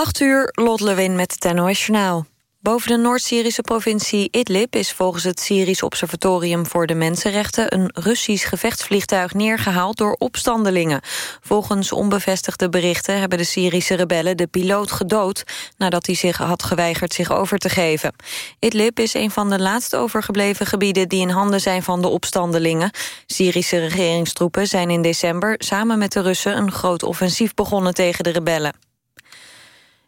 8 uur, Lot Lewin met het NOS Journaal. Boven de Noord-Syrische provincie Idlib is volgens het Syrisch Observatorium voor de Mensenrechten een Russisch gevechtsvliegtuig neergehaald door opstandelingen. Volgens onbevestigde berichten hebben de Syrische rebellen de piloot gedood nadat hij zich had geweigerd zich over te geven. Idlib is een van de laatst overgebleven gebieden die in handen zijn van de opstandelingen. Syrische regeringstroepen zijn in december samen met de Russen een groot offensief begonnen tegen de rebellen.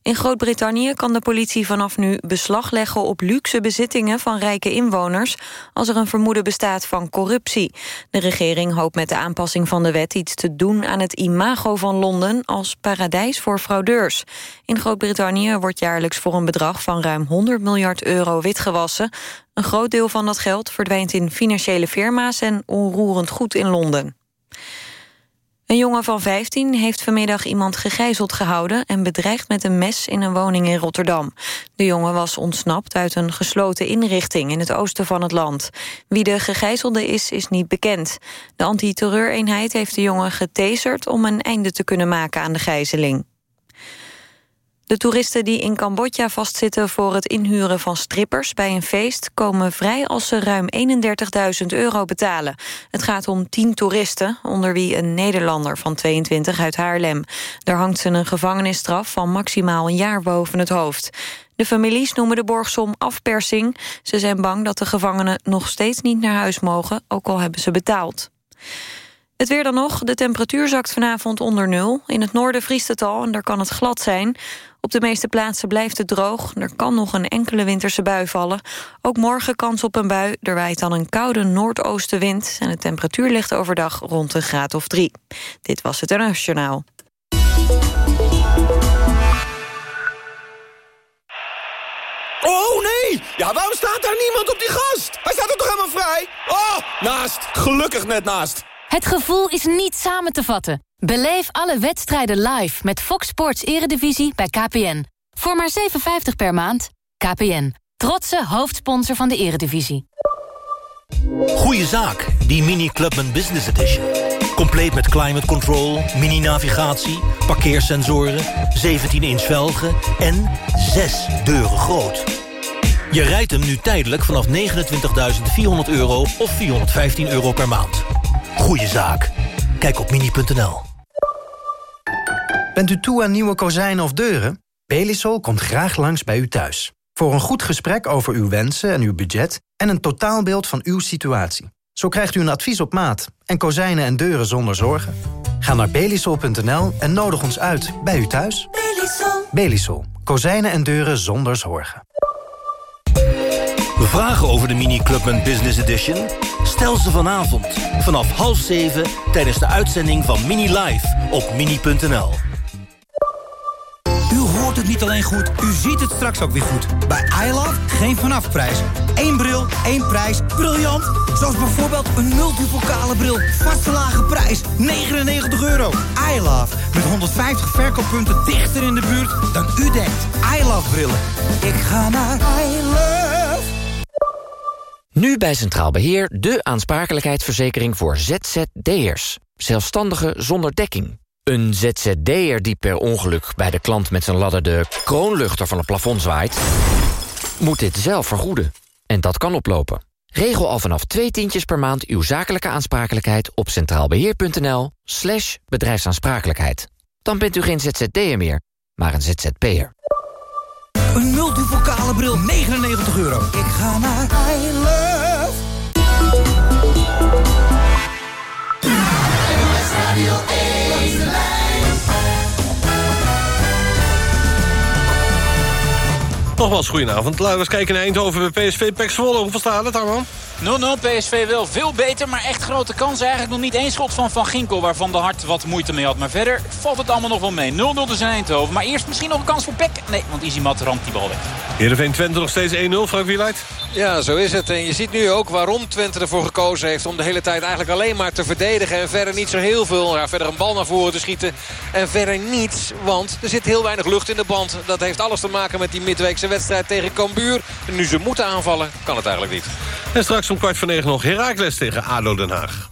In Groot-Brittannië kan de politie vanaf nu beslag leggen op luxe bezittingen van rijke inwoners als er een vermoeden bestaat van corruptie. De regering hoopt met de aanpassing van de wet iets te doen aan het imago van Londen als paradijs voor fraudeurs. In Groot-Brittannië wordt jaarlijks voor een bedrag van ruim 100 miljard euro witgewassen. Een groot deel van dat geld verdwijnt in financiële firma's en onroerend goed in Londen. Een jongen van 15 heeft vanmiddag iemand gegijzeld gehouden... en bedreigd met een mes in een woning in Rotterdam. De jongen was ontsnapt uit een gesloten inrichting... in het oosten van het land. Wie de gegijzelde is, is niet bekend. De antiterreureenheid heeft de jongen getaserd... om een einde te kunnen maken aan de gijzeling. De toeristen die in Cambodja vastzitten voor het inhuren van strippers bij een feest komen vrij als ze ruim 31.000 euro betalen. Het gaat om 10 toeristen, onder wie een Nederlander van 22 uit Haarlem. Daar hangt ze een gevangenisstraf van maximaal een jaar boven het hoofd. De families noemen de borgsom afpersing. Ze zijn bang dat de gevangenen nog steeds niet naar huis mogen, ook al hebben ze betaald. Het weer dan nog. De temperatuur zakt vanavond onder nul. In het noorden vriest het al en daar kan het glad zijn. Op de meeste plaatsen blijft het droog. Er kan nog een enkele winterse bui vallen. Ook morgen kans op een bui. Er waait dan een koude noordoostenwind. En de temperatuur ligt overdag rond een graad of drie. Dit was het NOS Journaal. Oh nee! Ja, waarom staat daar niemand op die gast? Hij staat er toch helemaal vrij? Oh, naast. Gelukkig net naast. Het gevoel is niet samen te vatten. Beleef alle wedstrijden live met Fox Sports Eredivisie bij KPN. Voor maar 7,50 per maand. KPN, trotse hoofdsponsor van de Eredivisie. Goeie zaak, die Mini Clubman Business Edition. Compleet met climate control, mini-navigatie, parkeersensoren... 17-inch velgen en 6 deuren groot. Je rijdt hem nu tijdelijk vanaf 29.400 euro of 415 euro per maand. Goeie zaak. Kijk op mini.nl. Bent u toe aan nieuwe kozijnen of deuren? Belisol komt graag langs bij u thuis. Voor een goed gesprek over uw wensen en uw budget... en een totaalbeeld van uw situatie. Zo krijgt u een advies op maat en kozijnen en deuren zonder zorgen. Ga naar belisol.nl en nodig ons uit bij u thuis. Belisol. Belisol. Kozijnen en deuren zonder zorgen. Vragen over de Mini Clubman Business Edition? Stel ze vanavond vanaf half zeven tijdens de uitzending van Mini Live op mini.nl. Het niet alleen goed, u ziet het straks ook weer goed. Bij iLove geen vanafprijs. Eén bril, één prijs. Briljant! Zoals bijvoorbeeld een multipokale bril. Vaste lage prijs, 99 euro. iLove, met 150 verkooppunten dichter in de buurt dan u denkt. iLove brillen. Ik ga naar iLove. Nu bij Centraal Beheer de aansprakelijkheidsverzekering voor ZZD'ers. Zelfstandigen zonder dekking. Een ZZD'er die per ongeluk bij de klant met zijn ladder de kroonluchter van het plafond zwaait... moet dit zelf vergoeden. En dat kan oplopen. Regel al vanaf twee tientjes per maand uw zakelijke aansprakelijkheid op centraalbeheer.nl slash bedrijfsaansprakelijkheid. Dan bent u geen ZZD'er meer, maar een ZZP'er. Een multipokale bril, 99 euro. Ik ga naar I Love. Radio 1 Nogmaals, goedenavond. Laten we eens kijken naar Eindhoven bij PSV. Pek Zwolle, hoeveel staat het? 0-0, PSV wel veel beter, maar echt grote kans. Eigenlijk nog niet één schot van Van Ginkel, waarvan de Hart wat moeite mee had. Maar verder valt het allemaal nog wel mee. 0-0 dus in Eindhoven. Maar eerst misschien nog een kans voor Peck. Nee, want Izimat ramt die bal weg. Heerenveen Twente nog steeds 1-0, Frank Wieluid. Ja, zo is het. En je ziet nu ook waarom Twente ervoor gekozen heeft... om de hele tijd eigenlijk alleen maar te verdedigen... en verder niet zo heel veel. Ja, verder een bal naar voren te schieten. En verder niets, want er zit heel weinig lucht in de band. Dat heeft alles te maken met die midweekse wedstrijd tegen Cambuur. En nu ze moeten aanvallen, kan het eigenlijk niet. En straks om kwart voor negen nog Herakles tegen ADO Den Haag.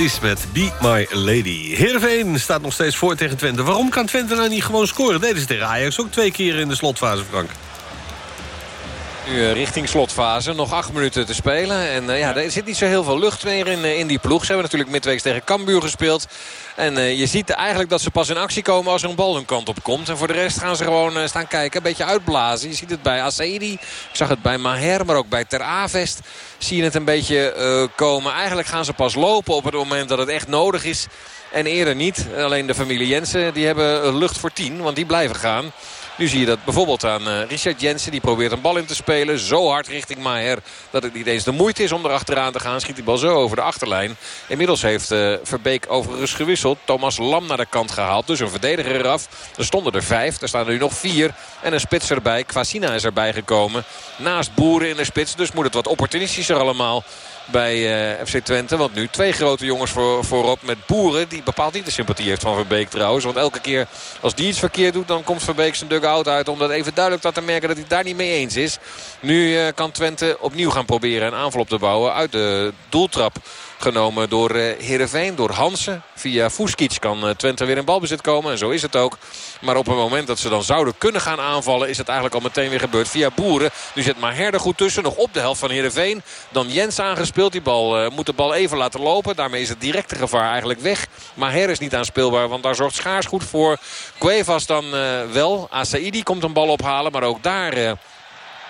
Paradis met Be My Lady. Heerenveen staat nog steeds voor tegen Twente. Waarom kan Twente nou niet gewoon scoren? Deden ze tegen Ajax ook twee keer in de slotfase, Frank. Nu eh, richting slotfase. Nog acht minuten te spelen. En uh, ja, er zit niet zo heel veel lucht meer in, uh, in die ploeg. Ze hebben natuurlijk midweeks tegen Cambuur gespeeld. En uh, je ziet eigenlijk dat ze pas in actie komen als er een bal hun kant op komt. En voor de rest gaan ze gewoon staan kijken. Een beetje uitblazen. Je ziet het bij Asaidi. Ik zag het bij Maher, maar ook bij Ter Avest. Zie je het een beetje komen. Eigenlijk gaan ze pas lopen op het moment dat het echt nodig is. En eerder niet. Alleen de familie Jensen die hebben lucht voor tien. Want die blijven gaan. Nu zie je dat bijvoorbeeld aan uh, Richard Jensen. Die probeert een bal in te spelen. Zo hard richting Maher dat het niet eens de moeite is om erachteraan te gaan. Schiet die bal zo over de achterlijn. Inmiddels heeft uh, Verbeek overigens gewisseld. Thomas Lam naar de kant gehaald. Dus een verdediger eraf. Er stonden er vijf. Er staan er nu nog vier. En een spits erbij. Quasina is erbij gekomen. Naast Boeren in de spits. Dus moet het wat opportunistischer allemaal bij uh, FC Twente. Want nu twee grote jongens voor, voorop met Boeren. Die bepaalt niet de sympathie heeft van Verbeek trouwens. Want elke keer als die iets verkeerd doet dan komt Verbeek zijn dugout uit. Om dat even duidelijk te merken dat hij daar niet mee eens is. Nu uh, kan Twente opnieuw gaan proberen een aanval op te bouwen uit de doeltrap genomen door uh, Heerenveen, door Hansen. Via Fuskic kan uh, Twente weer in balbezit komen. En zo is het ook. Maar op het moment dat ze dan zouden kunnen gaan aanvallen... is het eigenlijk al meteen weer gebeurd via Boeren. Nu zit Maher goed tussen. Nog op de helft van Heerenveen. Dan Jens aangespeeld. Die bal uh, moet de bal even laten lopen. Daarmee is het directe gevaar eigenlijk weg. Maher is niet aanspeelbaar, want daar zorgt Schaars goed voor. Cuevas dan wel. Asaidi komt een bal ophalen, maar ook daar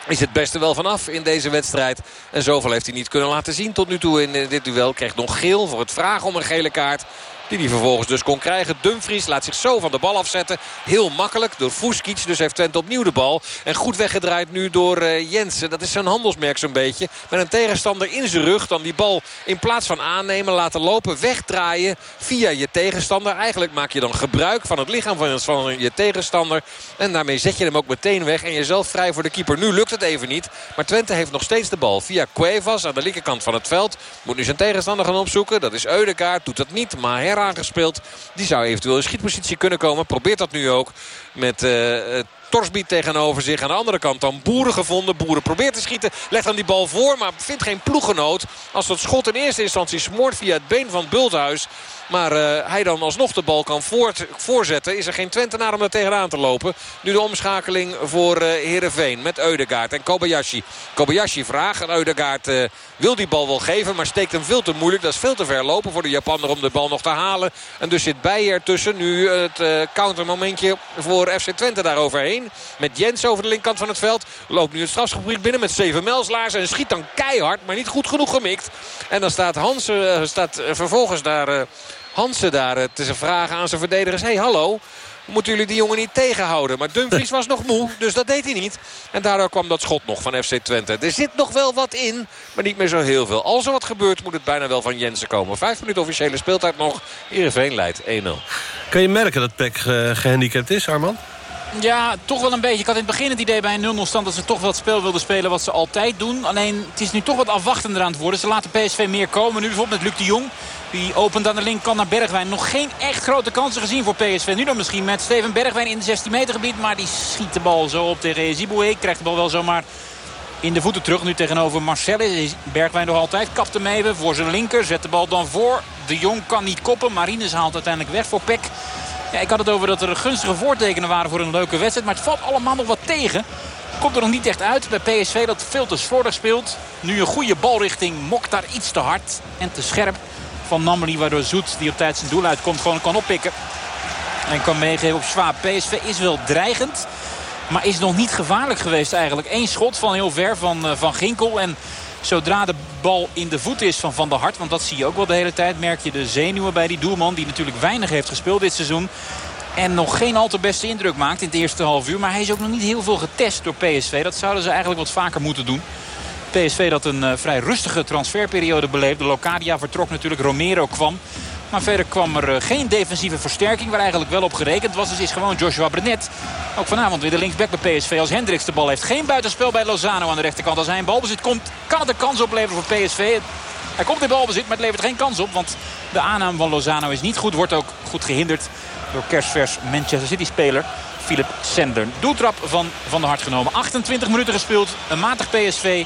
is het beste wel vanaf in deze wedstrijd. En zoveel heeft hij niet kunnen laten zien tot nu toe in dit duel. Krijgt nog geel voor het vragen om een gele kaart. Die hij vervolgens dus kon krijgen. Dumfries laat zich zo van de bal afzetten. Heel makkelijk door Fuskic. Dus heeft Twente opnieuw de bal. En goed weggedraaid nu door uh, Jensen. Dat is zijn handelsmerk zo'n beetje. Met een tegenstander in zijn rug. Dan die bal in plaats van aannemen laten lopen. Wegdraaien via je tegenstander. Eigenlijk maak je dan gebruik van het lichaam van, van je tegenstander. En daarmee zet je hem ook meteen weg. En jezelf vrij voor de keeper. Nu lukt het even niet. Maar Twente heeft nog steeds de bal. Via Cuevas aan de linkerkant van het veld. Moet nu zijn tegenstander gaan opzoeken. Dat is Eudekaart. Doet dat niet. Maar Her aangespeeld. Die zou eventueel in schietpositie kunnen komen. Probeert dat nu ook met... Uh, Torsby tegenover zich. Aan de andere kant dan Boeren gevonden. Boeren probeert te schieten. Legt dan die bal voor, maar vindt geen ploeggenoot. Als dat schot in eerste instantie smoort via het been van Bulthuis. Maar uh, hij dan alsnog de bal kan voort, voorzetten. Is er geen Twentenaar om er tegenaan te lopen. Nu de omschakeling voor uh, Heerenveen met Eudegaard en Kobayashi. Kobayashi vraagt en Eudegaard uh, wil die bal wel geven. Maar steekt hem veel te moeilijk. Dat is veel te ver lopen voor de Japaner om de bal nog te halen. En dus zit Beijer ertussen. Nu het countermomentje voor FC Twente daaroverheen. Met Jens over de linkerkant van het veld. Loopt nu het strafgebied binnen met zeven Melslaars. En schiet dan keihard, maar niet goed genoeg gemikt. En dan staat Hansen staat vervolgens daar... Hansen daar eh, te vragen aan zijn verdedigers. hey, hallo, moeten jullie die jongen niet tegenhouden. Maar Dumfries was nog moe, dus dat deed hij niet. En daardoor kwam dat schot nog van FC Twente. Er zit nog wel wat in, maar niet meer zo heel veel. Als er wat gebeurt, moet het bijna wel van Jensen komen. Vijf minuten officiële speeltijd nog. Heerenveen leidt 1-0. Kan je merken dat Peck uh, gehandicapt is, Arman? Ja, toch wel een beetje. Ik had in het begin het idee bij een 0-0 stand dat ze toch wel het spel wilden spelen wat ze altijd doen. Alleen het is nu toch wat afwachtender aan het worden. Ze laten PSV meer komen. Nu bijvoorbeeld met Luc de Jong. Die opent aan de linkerkant naar Bergwijn. Nog geen echt grote kansen gezien voor PSV. Nu dan misschien met Steven Bergwijn in het 16 meter gebied. Maar die schiet de bal zo op tegen Ziboué. Krijgt de bal wel zomaar in de voeten terug. Nu tegenover Marcellus. Bergwijn nog altijd. Kapt hem even voor zijn linker. Zet de bal dan voor. De Jong kan niet koppen. Marines haalt uiteindelijk weg voor Peck. Ja, ik had het over dat er gunstige voortekenen waren voor een leuke wedstrijd. Maar het valt allemaal nog wat tegen. Komt er nog niet echt uit bij PSV dat veel te slordig speelt. Nu een goede balrichting. Mokt daar iets te hard en te scherp van Namely. Waardoor Zoet, die op tijd zijn doel uitkomt, gewoon kan oppikken. En kan meegeven op Zwaap. PSV is wel dreigend. Maar is nog niet gevaarlijk geweest eigenlijk. Eén schot van heel ver van, uh, van Ginkel. En zodra de bal in de voet is van Van der Hart... want dat zie je ook wel de hele tijd... merk je de zenuwen bij die doelman... die natuurlijk weinig heeft gespeeld dit seizoen. En nog geen al te beste indruk maakt in het eerste half uur. Maar hij is ook nog niet heel veel getest door PSV. Dat zouden ze eigenlijk wat vaker moeten doen. PSV dat een uh, vrij rustige transferperiode beleefde. Locadia vertrok natuurlijk, Romero kwam. Maar verder kwam er uh, geen defensieve versterking waar eigenlijk wel op gerekend was. Dus is gewoon Joshua Brenet. Ook vanavond weer de linksback bij PSV als Hendricks de bal heeft. Geen buitenspel bij Lozano aan de rechterkant. Als hij een balbezit komt, kan het een kans opleveren voor PSV. Hij komt in balbezit, maar het levert geen kans op. Want de aanname van Lozano is niet goed. Wordt ook goed gehinderd door kerstvers Manchester City speler Philip Sender. Doeltrap van Van der Hart genomen. 28 minuten gespeeld. Een matig PSV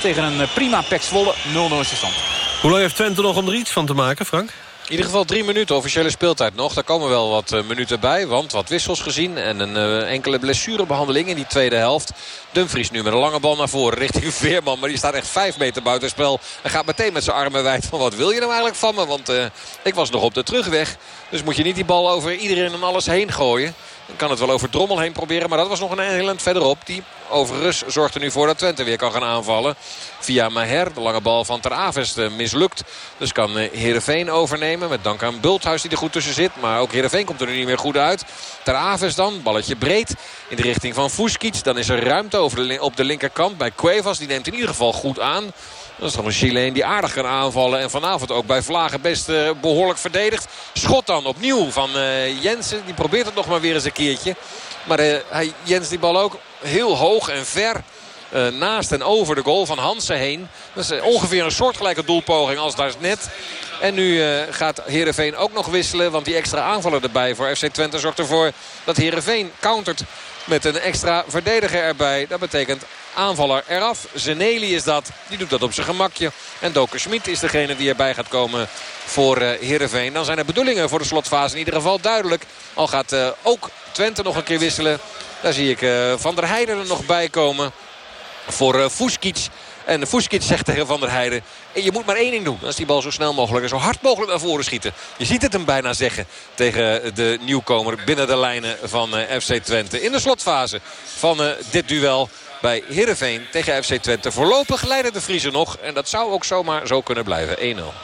tegen een eh, prima Pek Zwolle. 0-0 is de stand. Hoe lang heeft Twente nog om er iets van te maken, Frank? In ieder geval drie minuten officiële speeltijd nog. Daar komen wel wat uh, minuten bij. Want wat wissels gezien. En een uh, enkele blessurebehandeling in die tweede helft. Dumfries nu met een lange bal naar voren richting Veerman. Maar die staat echt vijf meter buitenspel. En gaat meteen met zijn armen wijd van wat wil je nou eigenlijk van me? Want uh, ik was nog op de terugweg. Dus moet je niet die bal over iedereen en alles heen gooien. Dan kan het wel over Drommel heen proberen. Maar dat was nog een heel eind verderop. Die overigens zorgt er nu voor dat Twente weer kan gaan aanvallen. Via Maher. De lange bal van Ter Avest mislukt. Dus kan Heerenveen overnemen. Met dank aan Bulthuis die er goed tussen zit. Maar ook Heerenveen komt er nu niet meer goed uit. Ter Avest dan. Balletje breed. In de richting van Fuskic. Dan is er ruimte over op de linkerkant bij Cuevas. Die neemt in ieder geval goed aan. Dat is toch een Chileen die aardig kan aanvallen. En vanavond ook bij Vlagen best uh, behoorlijk verdedigd. Schot dan opnieuw van uh, Jensen. Die probeert het nog maar weer eens een keertje. Maar uh, hij, Jens die bal ook heel hoog en ver naast en over de goal van Hansen heen. Dat is ongeveer een soortgelijke doelpoging als daar net. En nu gaat Heerenveen ook nog wisselen. Want die extra aanvaller erbij voor FC Twente zorgt ervoor dat Heerenveen countert met een extra verdediger erbij. Dat betekent aanvaller eraf. Zeneli is dat. Die doet dat op zijn gemakje. En Doker Schmid is degene die erbij gaat komen voor uh, Heerenveen. Dan zijn de bedoelingen voor de slotfase in ieder geval duidelijk. Al gaat uh, ook Twente nog een keer wisselen. Daar zie ik uh, Van der Heijden er nog bij komen voor Fuskic. En Fuskic zegt tegen Van der Heijden... je moet maar één ding doen. Dat is die bal zo snel mogelijk en zo hard mogelijk naar voren schieten. Je ziet het hem bijna zeggen tegen de nieuwkomer binnen de lijnen van FC Twente. In de slotfase van dit duel bij Heerenveen tegen FC Twente. Voorlopig leiden de Vriezen nog. En dat zou ook zomaar zo kunnen blijven. 1-0.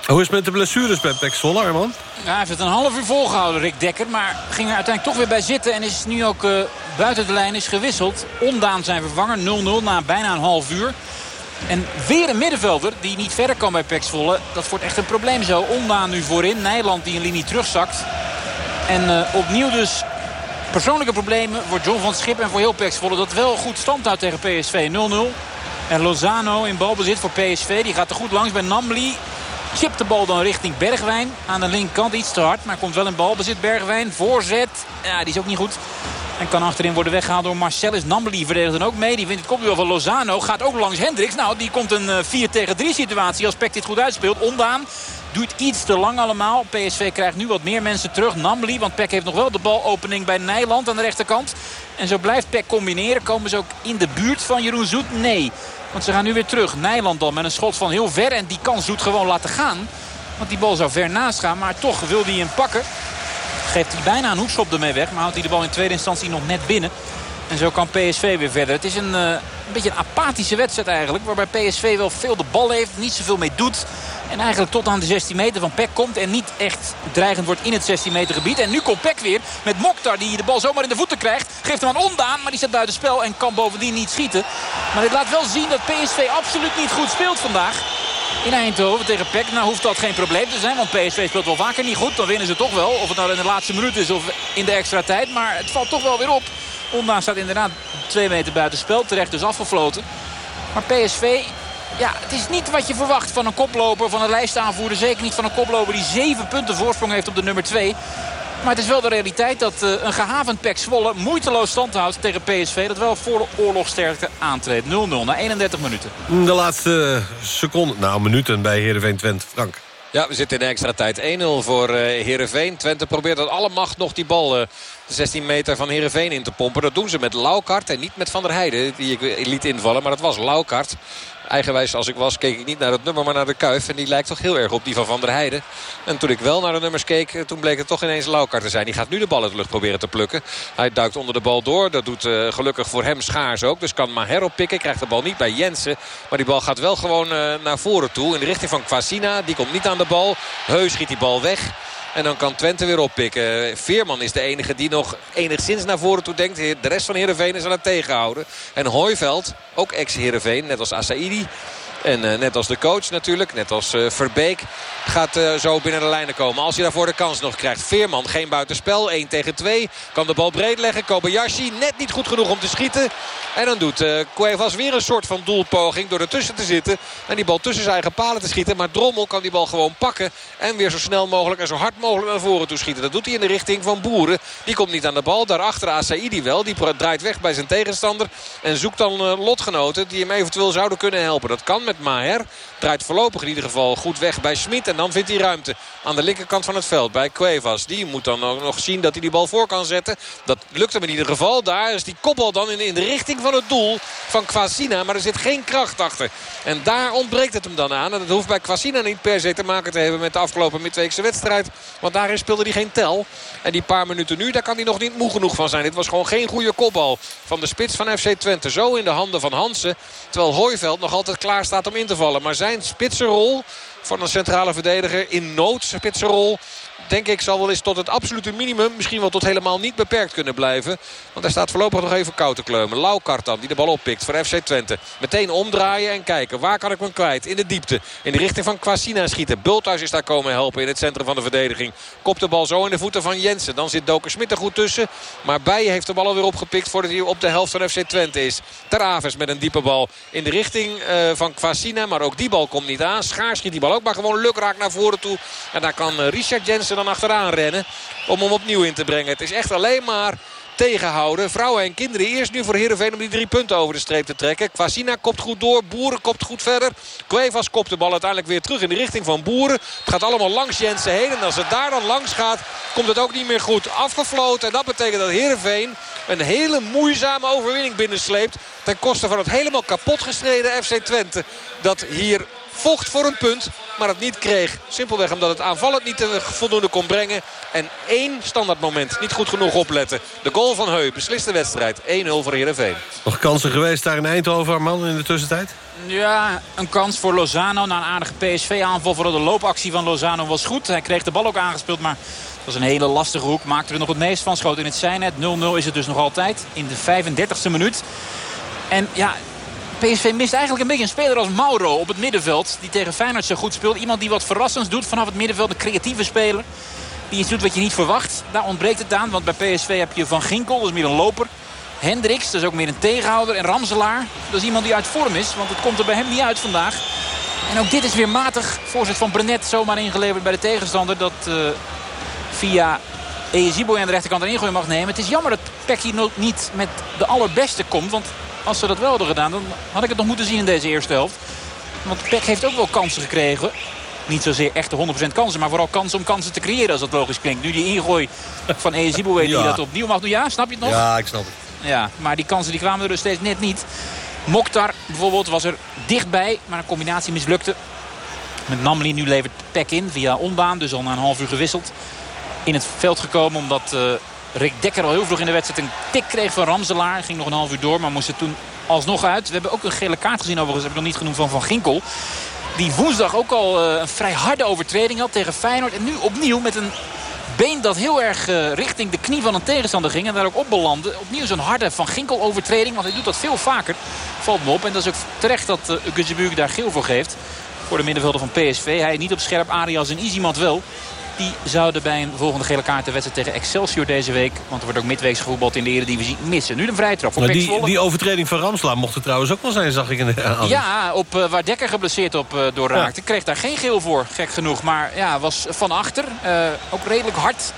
Hoe is het met de blessures bij Pek Zwolle, Arman? Ja, hij heeft het een half uur volgehouden, Rick Dekker. Maar ging er uiteindelijk toch weer bij zitten. En is nu ook uh, buiten de lijn is gewisseld. Ondaan zijn vervanger 0-0 na bijna een half uur. En weer een middenvelder die niet verder kan bij Pek Zwolle. Dat wordt echt een probleem zo. Ondaan nu voorin. Nijland die een linie terugzakt. En uh, opnieuw dus persoonlijke problemen voor John van Schip en voor heel Pek Zwolle. Dat wel goed stand houdt tegen PSV 0-0. En Lozano in balbezit voor PSV. Die gaat er goed langs bij Namli. Chipt de bal dan richting Bergwijn. Aan de linkerkant iets te hard. Maar komt wel in balbezit Bergwijn. Voorzet. Ja, die is ook niet goed. En kan achterin worden weggehaald door Marcellus. Nambeli verdedigt dan ook mee. Die wint het kopduel van Lozano. Gaat ook langs Hendricks. Nou, die komt een 4 tegen 3 situatie als Peck dit goed uitspeelt. Ondaan duurt iets te lang allemaal. PSV krijgt nu wat meer mensen terug. Nambeli, want Peck heeft nog wel de balopening bij Nijland aan de rechterkant. En zo blijft Peck combineren. Komen ze ook in de buurt van Jeroen Zoet? Nee. Want ze gaan nu weer terug. Nijland dan met een schot van heel ver. En die kan Zoet gewoon laten gaan. Want die bal zou ver naast gaan. Maar toch wil hij hem pakken. Geeft hij bijna een hoekschop ermee weg. Maar houdt hij de bal in tweede instantie nog net binnen. En zo kan PSV weer verder. Het is een, uh, een beetje een apathische wedstrijd eigenlijk. Waarbij PSV wel veel de bal heeft. Niet zoveel mee doet. En eigenlijk tot aan de 16 meter van Peck komt. En niet echt dreigend wordt in het 16 meter gebied. En nu komt Peck weer met Mokhtar die de bal zomaar in de voeten krijgt. Geeft hem aan Ondaan. Maar die staat buiten spel en kan bovendien niet schieten. Maar dit laat wel zien dat PSV absoluut niet goed speelt vandaag. In Eindhoven tegen Peck. Nou hoeft dat geen probleem te zijn. Want PSV speelt wel vaker niet goed. Dan winnen ze toch wel. Of het nou in de laatste minuut is of in de extra tijd. Maar het valt toch wel weer op. Ondaan staat inderdaad twee meter buiten spel. Terecht dus afgefloten. Maar PSV ja, het is niet wat je verwacht van een koploper, van een lijstaanvoerder. Zeker niet van een koploper die zeven punten voorsprong heeft op de nummer 2. Maar het is wel de realiteit dat uh, een gehavend Pek Zwolle moeiteloos stand houdt tegen PSV. Dat wel voor de oorlogsterkte aantreedt. 0-0 na 31 minuten. De laatste seconden, nou minuten bij Heerenveen Twente. Frank. Ja, we zitten in de extra tijd. 1-0 voor uh, Heerenveen. Twente probeert uit alle macht nog die bal... Uh, 16 meter van Heerenveen in te pompen. Dat doen ze met Laukart en niet met Van der Heijden. Die ik liet invallen, maar dat was Laukart. Eigenwijs als ik was, keek ik niet naar het nummer, maar naar de kuif. En die lijkt toch heel erg op die van Van der Heijden. En toen ik wel naar de nummers keek, toen bleek het toch ineens Laukart te zijn. Die gaat nu de bal uit de lucht proberen te plukken. Hij duikt onder de bal door. Dat doet uh, gelukkig voor hem Schaars ook. Dus kan Maher oppikken. Krijgt de bal niet bij Jensen. Maar die bal gaat wel gewoon uh, naar voren toe. In de richting van Kwasina. Die komt niet aan de bal. Heus schiet die bal weg. En dan kan Twente weer oppikken. Veerman is de enige die nog enigszins naar voren toe denkt. De rest van Heerenveen is aan het tegenhouden. En Hooiveld, ook ex-Heerenveen, net als Asaidi... En uh, net als de coach natuurlijk, net als uh, Verbeek, gaat uh, zo binnen de lijnen komen. Als hij daarvoor de kans nog krijgt. Veerman, geen buitenspel, 1 tegen 2. Kan de bal breed leggen. Kobayashi net niet goed genoeg om te schieten. En dan doet Cuevas weer een soort van doelpoging door ertussen te zitten. En die bal tussen zijn eigen palen te schieten. Maar Drommel kan die bal gewoon pakken. En weer zo snel mogelijk en zo hard mogelijk naar voren toe schieten. Dat doet hij in de richting van Boeren. Die komt niet aan de bal. Daarachter Asaidi wel. Die draait weg bij zijn tegenstander. En zoekt dan lotgenoten die hem eventueel zouden kunnen helpen. Dat kan met met. Draait voorlopig in ieder geval goed weg bij Smit. En dan vindt hij ruimte aan de linkerkant van het veld bij Cuevas. Die moet dan ook nog zien dat hij die bal voor kan zetten. Dat lukt hem in ieder geval. Daar is die kopbal dan in, in de richting van het doel van Quasina. Maar er zit geen kracht achter. En daar ontbreekt het hem dan aan. En dat hoeft bij Quasina niet per se te maken te hebben met de afgelopen midweekse wedstrijd. Want daarin speelde hij geen tel. En die paar minuten nu, daar kan hij nog niet moe genoeg van zijn. Dit was gewoon geen goede kopbal van de spits van FC Twente. Zo in de handen van Hansen. Terwijl Hooiveld nog altijd klaar staat om in te vallen. Maar zijn spitsenrol van een centrale verdediger in nood, spitsenrol denk ik zal wel eens tot het absolute minimum... misschien wel tot helemaal niet beperkt kunnen blijven. Want hij staat voorlopig nog even koud te kleumen. Dan, die de bal oppikt voor FC Twente. Meteen omdraaien en kijken. Waar kan ik me kwijt? In de diepte. In de richting van Quasina schieten. Bulthuis is daar komen helpen in het centrum van de verdediging. Kopt de bal zo in de voeten van Jensen. Dan zit Doker Smit er goed tussen. Maar Bijen heeft de bal alweer opgepikt voordat hij op de helft van FC Twente is. Ter met een diepe bal in de richting uh, van Quasina. Maar ook die bal komt niet aan. Schaar schiet die bal ook maar gewoon lukraak naar voren toe. En daar kan eh, Richard Jensen dan achteraan rennen. Om hem opnieuw in te brengen. Het is echt alleen maar tegenhouden. Vrouwen en kinderen eerst nu voor Heerenveen om die drie punten over de streep te trekken. Quasina kopt goed door. Boeren kopt goed verder. Cuevas kopt de bal uiteindelijk weer terug in de richting van Boeren. Het gaat allemaal langs Jensen heen. En als het daar dan langs gaat, komt het ook niet meer goed afgefloten. En dat betekent dat Heerenveen een hele moeizame overwinning binnensleept. Ten koste van het helemaal kapot gestreden FC Twente. Dat hier vocht voor een punt, maar het niet kreeg. Simpelweg omdat het aanvallend niet voldoende kon brengen. En één standaardmoment niet goed genoeg opletten. De goal van Heu beslist de wedstrijd. 1-0 voor Heerenveen. Nog kansen geweest daar in Eindhoven, man, in de tussentijd? Ja, een kans voor Lozano na een aardige PSV-aanval. Vooral de loopactie van Lozano was goed. Hij kreeg de bal ook aangespeeld, maar het was een hele lastige hoek. Maakte er nog het meest van, schoot in het zijnet. 0-0 is het dus nog altijd in de 35e minuut. En ja, PSV mist eigenlijk een beetje een speler als Mauro op het middenveld. Die tegen Feyenoord zo goed speelt. Iemand die wat verrassends doet vanaf het middenveld. Een creatieve speler. Die iets doet wat je niet verwacht. Daar ontbreekt het aan. Want bij PSV heb je Van Ginkel. Dat is meer een loper. Hendricks, dat is ook meer een tegenhouder. En Ramselaar, dat is iemand die uit vorm is. Want het komt er bij hem niet uit vandaag. En ook dit is weer matig. Voorzet van Brenet zomaar ingeleverd bij de tegenstander. Dat uh, via Ezibo aan de rechterkant een ingooi mag nemen. Het is jammer dat Peck hier niet met de allerbeste komt. Want als ze dat wel hadden gedaan, dan had ik het nog moeten zien in deze eerste helft. Want Peck heeft ook wel kansen gekregen. Niet zozeer echte 100% kansen, maar vooral kansen om kansen te creëren als dat logisch klinkt. Nu die ingooi van Eziboué die dat opnieuw mag doen. Ja, snap je het nog? Ja, ik snap het. Ja, maar die kansen die kwamen er dus steeds net niet. Mokhtar bijvoorbeeld was er dichtbij, maar een combinatie mislukte. Met Namli nu levert Peck in via onbaan, dus al na een half uur gewisseld. In het veld gekomen omdat uh, Rick Dekker al heel vroeg in de wedstrijd een tik kreeg van Ramselaar. Ging nog een half uur door, maar moest er toen alsnog uit. We hebben ook een gele kaart gezien overigens, heb ik nog niet genoemd van Van Ginkel. Die woensdag ook al uh, een vrij harde overtreding had tegen Feyenoord. En nu opnieuw met een been dat heel erg uh, richting de knie van een tegenstander ging. En daar ook op belandde. Opnieuw zo'n harde Van Ginkel overtreding. Want hij doet dat veel vaker. Valt me op. En dat is ook terecht dat uh, daar geel voor geeft. Voor de middenvelder van PSV. Hij niet op scherp. Arias en Izimat wel. Die zouden bij een volgende gele kaart de wedstrijd tegen Excelsior deze week... want er wordt ook midweeks gevoetbald in de Eredivisie missen. Nu een vrije trap voor nou, die, die overtreding van Ramsla mocht er trouwens ook wel zijn, zag ik in de Ja, op, uh, waar Dekker geblesseerd op uh, door raakte. Ja. Kreeg daar geen geel voor, gek genoeg. Maar ja, was van achter. Uh, ook redelijk hard.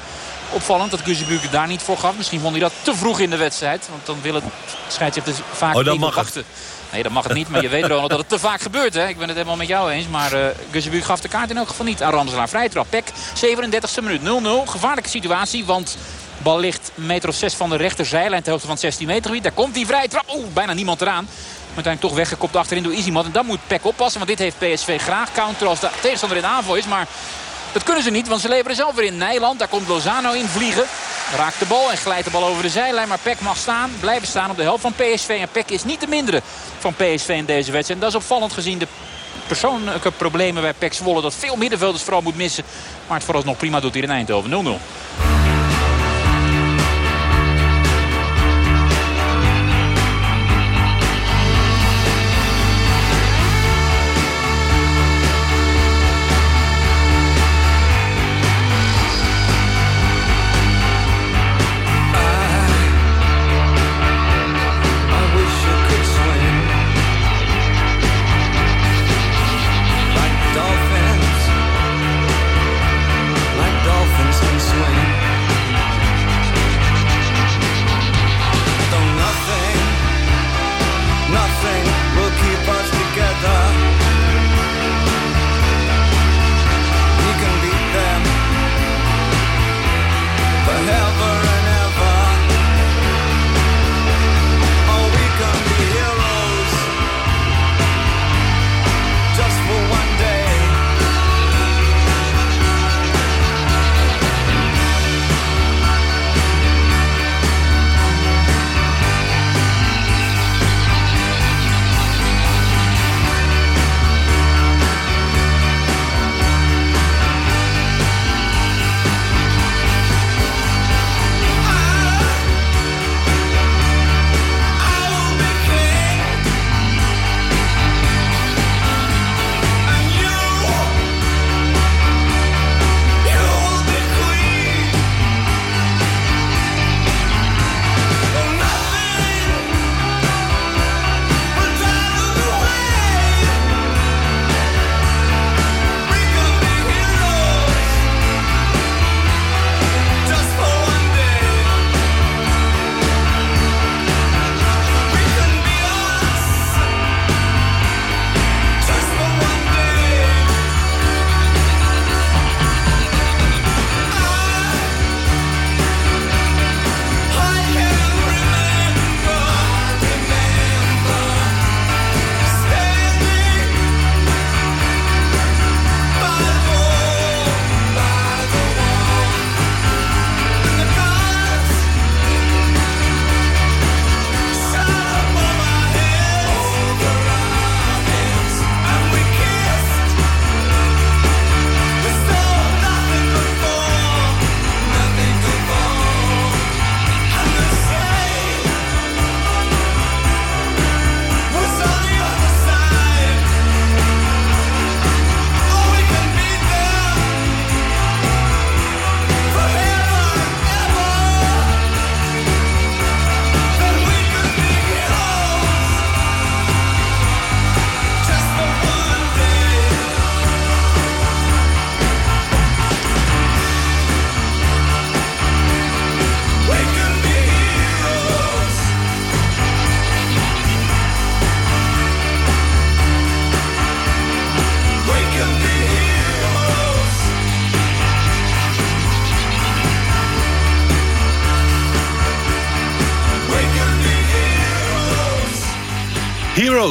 Opvallend dat Guzebuke daar niet voor gaf. Misschien vond hij dat te vroeg in de wedstrijd. Want dan wil het scheidsrechter vaak oh, mag wachten. Nee, dat mag het niet. Maar je weet Ronald dat het te vaak gebeurt. Hè? Ik ben het helemaal met jou eens. Maar uh, gaf de kaart in elk geval niet aan Ramselaar. Vrijtrap. Pek, 37e minuut. 0-0. Gevaarlijke situatie. Want bal ligt meter of 6 van de rechterzijlijn. Ter hoogte van het 16 meter gebied. Daar komt die vrije trap. Oeh, bijna niemand eraan. Maar uiteindelijk toch weggekopt achterin door Izimat. En dan moet Pek oppassen. Want dit heeft PSV graag. Counter als de tegenstander in aanval is. Maar dat kunnen ze niet, want ze leveren zelf weer in Nijland. Daar komt Lozano in vliegen. Raakt de bal en glijdt de bal over de zijlijn. Maar Peck mag staan, blijven staan op de helft van PSV. En Peck is niet de mindere van PSV in deze wedstrijd. En dat is opvallend gezien de persoonlijke problemen bij Peck Zwolle. Dat veel middenvelders vooral moet missen. Maar het vooralsnog prima doet hier in Eindhoven 0-0.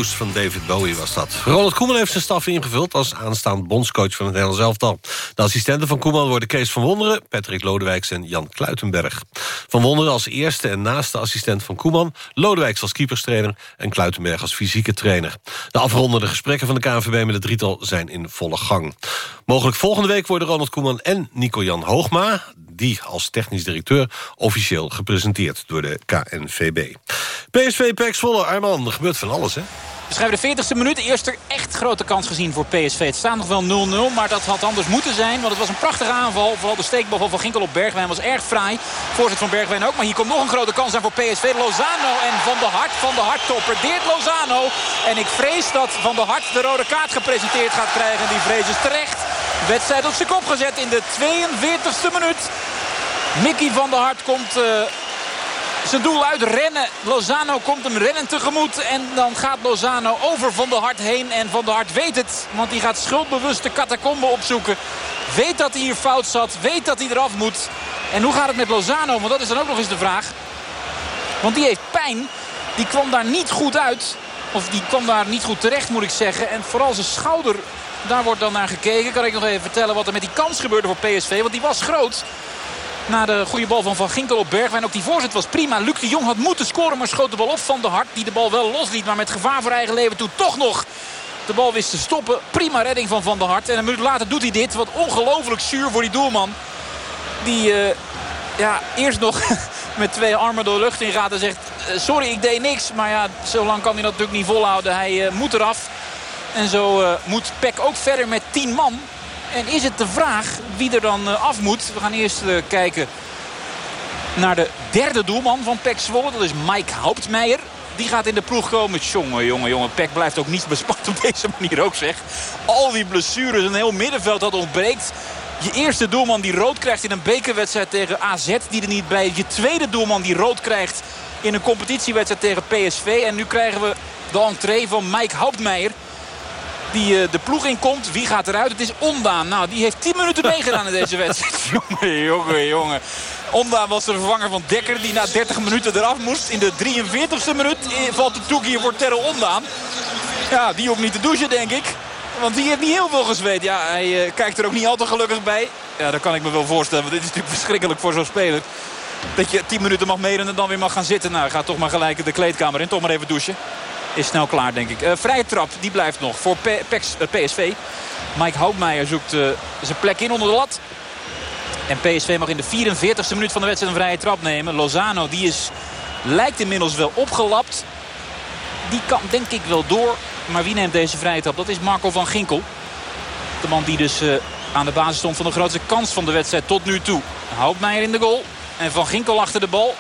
Van David Bowie was dat. Ronald Koeman heeft zijn staf ingevuld als aanstaand bondscoach van het Nederlands elftal. De assistenten van Koeman worden Kees van Wonderen, Patrick Lodewijks en Jan Kluitenberg. Van Wonderen als eerste en naaste assistent van Koeman, Lodewijks als keeperstrainer en Kluitenberg als fysieke trainer. De afrondende gesprekken van de KNVB met het drietal zijn in volle gang. Mogelijk volgende week worden Ronald Koeman en Nico-Jan Hoogma die als technisch directeur officieel gepresenteerd door de KNVB. PSV Pek Zwolle, Arman, er gebeurt van alles, hè? We schrijven de 40ste minuut. Eerst er echt grote kans gezien voor PSV. Het staat nog wel 0-0, maar dat had anders moeten zijn. Want het was een prachtige aanval. Vooral de steekbal van Ginkel op Bergwijn was erg fraai. Voorzet van Bergwijn ook. Maar hier komt nog een grote kans aan voor PSV. Lozano en Van der Hart. Van der Hart topperdeert Lozano. En ik vrees dat Van der Hart de rode kaart gepresenteerd gaat krijgen. En die vrees is terecht. Wedstrijd op zijn kop gezet in de 42ste minuut. Mickey van der Hart komt... Uh, zijn doel uit rennen. Lozano komt hem rennen tegemoet. En dan gaat Lozano over Van der Hart heen. En Van der Hart weet het. Want hij gaat schuldbewust de catacombe opzoeken. Weet dat hij hier fout zat. Weet dat hij eraf moet. En hoe gaat het met Lozano? Want dat is dan ook nog eens de vraag. Want die heeft pijn. Die kwam daar niet goed uit. Of die kwam daar niet goed terecht moet ik zeggen. En vooral zijn schouder. Daar wordt dan naar gekeken. Kan ik nog even vertellen wat er met die kans gebeurde voor PSV. Want die was groot. Na de goede bal van Van Ginkel op Bergwijn. Ook die voorzet was prima. Luc de Jong had moeten scoren, maar schoot de bal op van de Hart. Die de bal wel losliet, maar met gevaar voor eigen leven toe toch nog de bal wist te stoppen. Prima redding van Van der Hart. En een minuut later doet hij dit. Wat ongelooflijk zuur voor die doelman. Die uh, ja, eerst nog met twee armen door de lucht in gaat en zegt... Uh, sorry, ik deed niks. Maar ja, zo lang kan hij dat natuurlijk niet volhouden. Hij uh, moet eraf. En zo moet Peck ook verder met 10 man. En is het de vraag wie er dan eh, af moet. We gaan eerst eh, kijken naar de derde doelman van Pek Zwolle. Dat is Mike Hauptmeijer. Die gaat in de ploeg komen. Jongen, jongen, jongen. Peck blijft ook niet bespat op deze manier ook zeg. Al die blessures, een heel middenveld dat ontbreekt. Je eerste doelman die rood krijgt in een bekerwedstrijd tegen AZ. Die er niet bij. Je tweede doelman die rood krijgt in een competitiewedstrijd tegen PSV. En nu krijgen we de entree van Mike Hauptmeijer die uh, de ploeg in komt. Wie gaat eruit? Het is Ondaan. Nou, die heeft 10 minuten meegedaan in deze wedstrijd. jongen, jongen, jongen. Ondaan was de vervanger van Dekker die na 30 minuten eraf moest. In de 43ste minuut eh, valt de toekier voor Terrell Ondaan. Ja, die hoeft niet te douchen, denk ik. Want die heeft niet heel veel gezweet. Ja, hij uh, kijkt er ook niet al te gelukkig bij. Ja, dat kan ik me wel voorstellen. Want dit is natuurlijk verschrikkelijk voor zo'n speler. Dat je 10 minuten mag meedoen en dan weer mag gaan zitten. Nou, gaat toch maar gelijk de kleedkamer in. Toch maar even douchen is snel klaar, denk ik. Uh, vrije trap, die blijft nog voor P PSV. Eh, Mike Houtmeijer zoekt uh, zijn plek in onder de lat. En PSV mag in de 44e minuut van de wedstrijd een vrije trap nemen. Lozano, die is, lijkt inmiddels wel opgelapt. Die kan denk ik wel door. Maar wie neemt deze vrije trap? Dat is Marco van Ginkel. De man die dus aan de basis stond van de grootste kans van de wedstrijd tot nu toe. Houtmeijer in de goal. En Van Ginkel achter de bal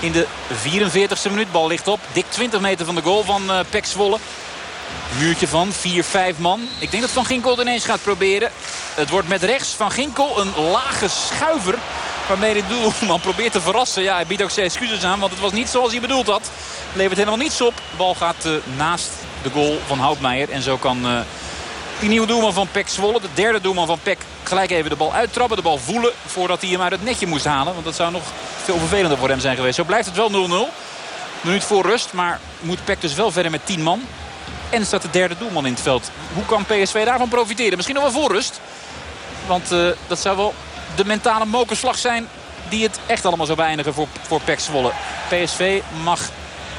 in de 44e minuut. Bal ligt op. Dik 20 meter van de goal van uh, Pek Zwolle. Muurtje van 4-5 man. Ik denk dat Van Ginkel het ineens gaat proberen. Het wordt met rechts Van Ginkel een lage schuiver. Waarmee de doelman probeert te verrassen. Ja, hij biedt ook zijn excuses aan. Want het was niet zoals hij bedoeld had. Levert helemaal niets op. De bal gaat uh, naast de goal van Houtmeijer. En zo kan... Uh, die nieuwe doelman van Pek Zwolle. De derde doelman van Pek gelijk even de bal uittrappen. De bal voelen voordat hij hem uit het netje moest halen. Want dat zou nog veel vervelender voor hem zijn geweest. Zo blijft het wel 0-0. Minuut voor rust. Maar moet Pek dus wel verder met 10 man. En staat de derde doelman in het veld. Hoe kan PSV daarvan profiteren? Misschien nog wel voor rust. Want uh, dat zou wel de mentale mokerslag zijn die het echt allemaal zou beëindigen voor, voor Pek Zwolle. PSV mag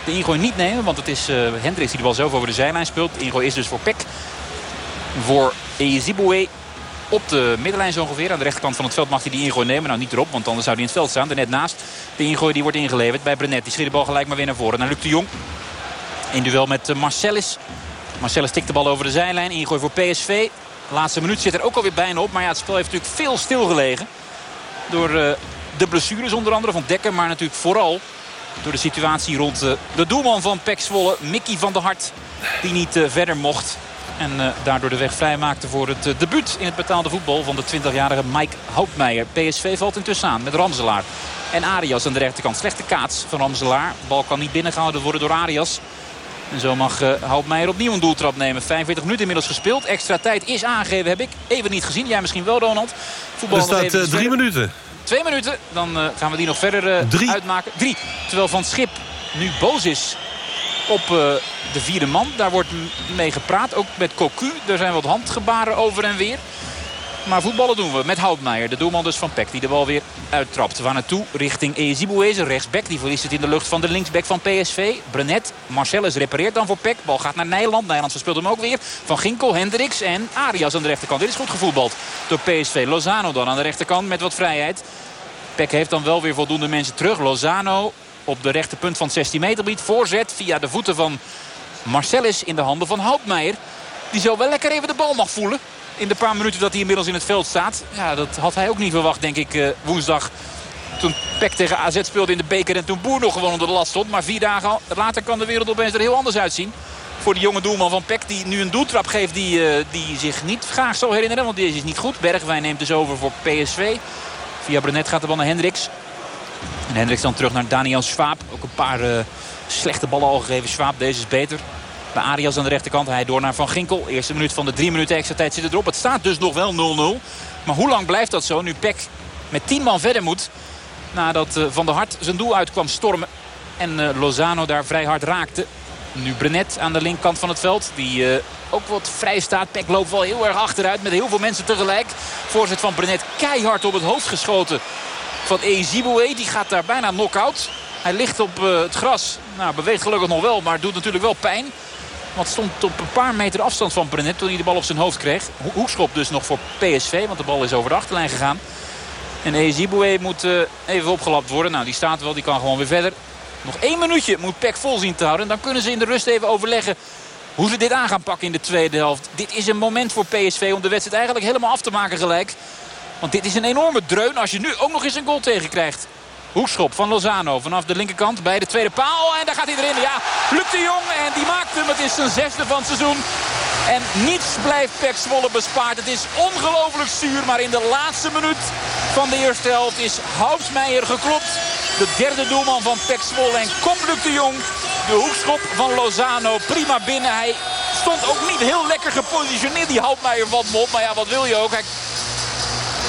de ingooi niet nemen. Want het is uh, Hendricks die de bal zelf over de zijlijn speelt. De ingooi is dus voor Pek voor Eziboué op de middenlijn zo ongeveer. Aan de rechterkant van het veld mag hij die ingooi nemen. Nou niet erop, want anders zou hij in het veld staan. Er net naast. De ingooi die wordt ingeleverd bij Brenet. Die schiet de bal gelijk maar weer naar voren. Naar Luc de Jong. In duel met eh, Marcellus. Marcellus tikt de bal over de zijlijn. Ingooi voor PSV. De laatste minuut zit er ook alweer bijna op. Maar ja, het spel heeft natuurlijk veel stilgelegen. Door uh, de blessures onder andere van Dekker. Maar natuurlijk vooral door de situatie rond uh, de doelman van Pek Zwolle. Mickey van der Hart. Die niet verder mocht. En uh, daardoor de weg vrij maakte voor het uh, debuut in het betaalde voetbal van de 20-jarige Mike Houtmeijer. PSV valt intussen aan met Ramselaar. En Arias aan de rechterkant. Slechte kaats van Ramselaar. Bal kan niet binnengehouden worden door Arias. En zo mag uh, Houtmeijer opnieuw een doeltrap nemen. 45 minuten inmiddels gespeeld. Extra tijd is aangegeven, heb ik even niet gezien. Jij misschien wel, Donald. Voetbal er staat drie minuten. Twee minuten. Dan gaan we die nog verder uitmaken. Drie. Terwijl Van Schip nu boos is op uh, de vierde man. Daar wordt mee gepraat, ook met Cocu. Er zijn wat handgebaren over en weer. Maar voetballen doen we met Houtmeijer. De doelman dus van Peck die de bal weer uittrapt. Waar naartoe? Richting Eziboueze, rechtsback. Die verliest het in de lucht van de linksback van PSV. Brenet, Marcellus repareert dan voor Peck. Bal gaat naar Nijland. Nijland verspeelt hem ook weer. Van Ginkel, Hendricks en Arias aan de rechterkant. Dit is goed gevoetbald door PSV. Lozano dan aan de rechterkant met wat vrijheid. Peck heeft dan wel weer voldoende mensen terug. Lozano op de rechterpunt van 16 meter gebied. Voorzet via de voeten van Marcellus in de handen van Houtmeijer. Die zo wel lekker even de bal mag voelen in de paar minuten dat hij inmiddels in het veld staat. Ja, dat had hij ook niet verwacht, denk ik, uh, woensdag. Toen Peck tegen AZ speelde in de beker en toen Boer nog gewoon onder de last stond. Maar vier dagen later kan de wereld er heel anders uitzien. Voor de jonge doelman van Peck die nu een doeltrap geeft die, uh, die zich niet graag zal herinneren. Want deze is niet goed. Bergwijn neemt dus over voor PSV. Via Brenet gaat de bal naar Hendricks. En Hendricks dan terug naar Daniel Schwab. Ook een paar uh, slechte ballen al gegeven. Schwab, deze is beter. Bij Arias aan de rechterkant. Hij door naar Van Ginkel. Eerste minuut van de drie minuten extra tijd zit erop. Het staat dus nog wel 0-0. Maar hoe lang blijft dat zo? Nu Peck met 10 man verder moet. Nadat uh, Van der Hart zijn doel uit kwam stormen. En uh, Lozano daar vrij hard raakte. Nu Brenet aan de linkerkant van het veld. Die ook wat vrij staat. Peck loopt wel heel erg achteruit met heel veel mensen tegelijk. Voorzet van Brenet keihard op het hoofd geschoten van Eziboué. Die gaat daar bijna knock-out. Hij ligt op het gras. Nou, beweegt gelukkig nog wel, maar doet natuurlijk wel pijn. Want stond op een paar meter afstand van Brenet toen hij de bal op zijn hoofd kreeg. Hoekschop dus nog voor PSV, want de bal is over de achterlijn gegaan. En Eziboué moet uh, even opgelapt worden. Nou, die staat wel, die kan gewoon weer verder. Nog één minuutje moet Peck vol zien te houden. En dan kunnen ze in de rust even overleggen hoe ze dit aan gaan pakken in de tweede helft. Dit is een moment voor PSV om de wedstrijd eigenlijk helemaal af te maken gelijk. Want dit is een enorme dreun als je nu ook nog eens een goal tegenkrijgt. Hoekschop van Lozano vanaf de linkerkant bij de tweede paal. En daar gaat hij erin. Ja, Luc de Jong. En die maakt hem. Het is zijn zesde van het seizoen. En niets blijft Pek Zwolle bespaard. Het is ongelooflijk zuur. Maar in de laatste minuut van de eerste helft is Housmeijer geklopt. De derde doelman van Pek. En komt Luc de Jong. De hoekschop van Lozano. Prima binnen. Hij stond ook niet heel lekker gepositioneerd. Die Houtmeijer van mop. Maar ja, wat wil je ook? Hij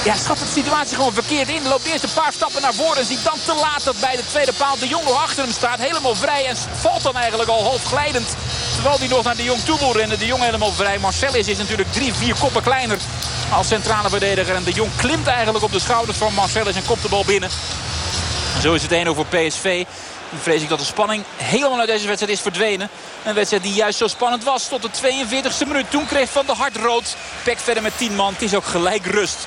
ja, schat de situatie gewoon verkeerd in. Loopt eerst een paar stappen naar voren. En ziet dan te laat dat bij de tweede paal de Jong achter hem staat. Helemaal vrij en valt dan eigenlijk al half glijdend. Terwijl hij nog naar de Jong toe wil rennen. De Jong helemaal vrij. Marcellus is natuurlijk drie, vier koppen kleiner als centrale verdediger. En de Jong klimt eigenlijk op de schouders van Marcellus en kopt de bal binnen. Zo is het 1 voor PSV. Dan vrees ik dat de spanning helemaal uit deze wedstrijd is verdwenen. Een wedstrijd die juist zo spannend was tot de 42e minuut. Toen kreeg Van der Hart rood. Pek verder met 10 man. Het is ook gelijk rust.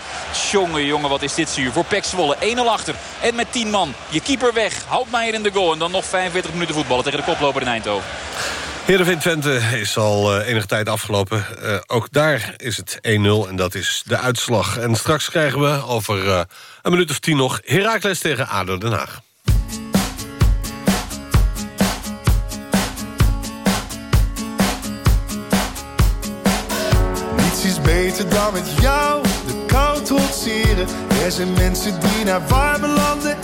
Jongen, jongen, wat is dit zuur. Voor Pek Zwolle. 1-0 achter. En met 10 man. Je keeper weg. Houtmeijer in de goal. En dan nog 45 minuten voetballen tegen de koploper in Eindhoven. Heerenveen Twente is al uh, enige tijd afgelopen. Uh, ook daar is het 1-0 en dat is de uitslag. En straks krijgen we over uh, een minuut of tien nog... Heracles tegen ADO Den Haag. beter dan met jou de kou trotseren. Er zijn mensen die naar warme landen.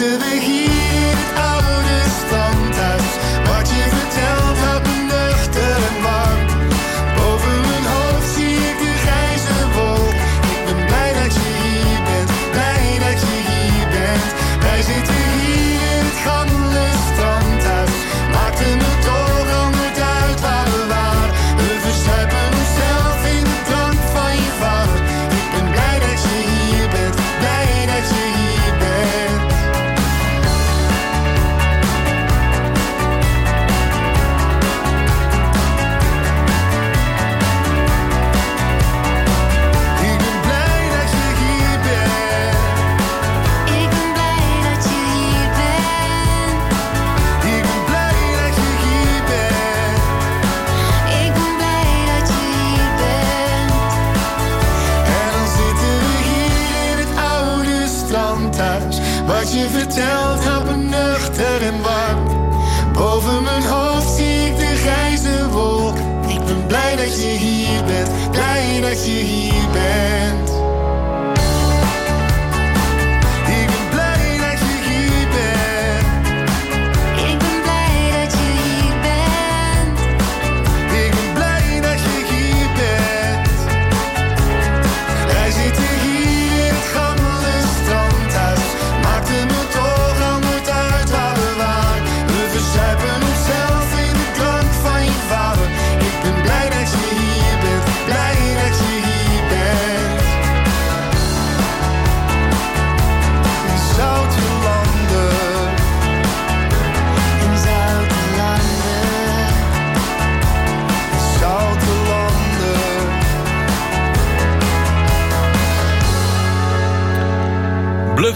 En dan zitten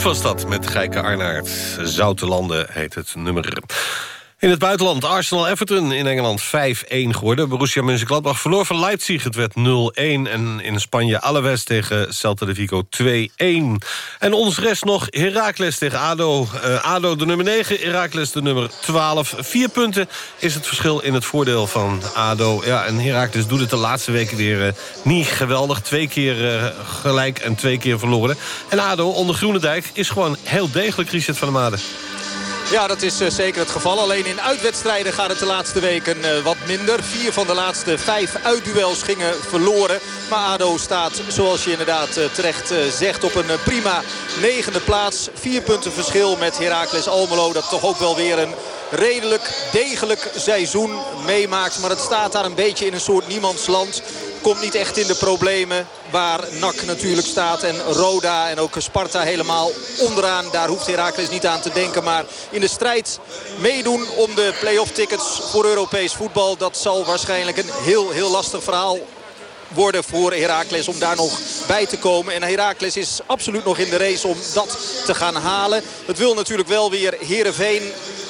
was dat met Geike Arnaert. Zoute Landen heet het nummer. In het buitenland Arsenal-Everton in Engeland 5-1 geworden. Borussia Mönchengladbach verloor van Leipzig. Het werd 0-1. En in Spanje Alaves tegen Celta de Vigo 2-1. En ons rest nog Heracles tegen ADO. Eh, ADO de nummer 9, Heracles de nummer 12. Vier punten is het verschil in het voordeel van ADO. Ja, en Heracles doet het de laatste weken weer eh, niet geweldig. Twee keer eh, gelijk en twee keer verloren. En ADO onder Groenendijk is gewoon heel degelijk Richard van der Made. Ja, dat is eh, zeker het geval. Alleen in uitwedstrijden gaat het de laatste weken eh, wat minder. Vier van de laatste vijf uitduels gingen verloren. Maar ADO staat, zoals je inderdaad eh, terecht zegt, op een prima negende plaats. Vier punten verschil met Heracles Almelo. Dat toch ook wel weer een redelijk degelijk seizoen meemaakt. Maar het staat daar een beetje in een soort niemandsland. Komt niet echt in de problemen waar NAC natuurlijk staat. En Roda en ook Sparta helemaal onderaan. Daar hoeft Heracles niet aan te denken. Maar in de strijd meedoen om de play-off tickets voor Europees voetbal. Dat zal waarschijnlijk een heel, heel lastig verhaal worden voor Heracles om daar nog bij te komen. En Heracles is absoluut nog in de race om dat te gaan halen. Het wil natuurlijk wel weer Heerenveen eh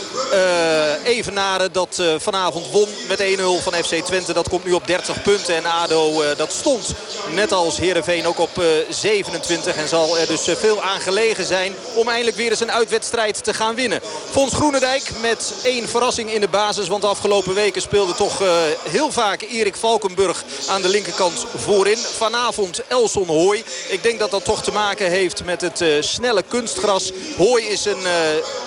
evenaren dat eh, vanavond won met 1-0 van FC Twente. Dat komt nu op 30 punten. En ADO eh, dat stond net als Heerenveen ook op eh, 27. En zal er dus eh, veel aan gelegen zijn om eindelijk weer eens een uitwedstrijd te gaan winnen. Fons Groenendijk met één verrassing in de basis. Want de afgelopen weken speelde toch eh, heel vaak Erik Valkenburg aan de linkerkant voorin. Vanavond Elson Hooy. Ik denk dat dat toch te maken heeft met het eh, snelle kunstgras. Hooy is een eh,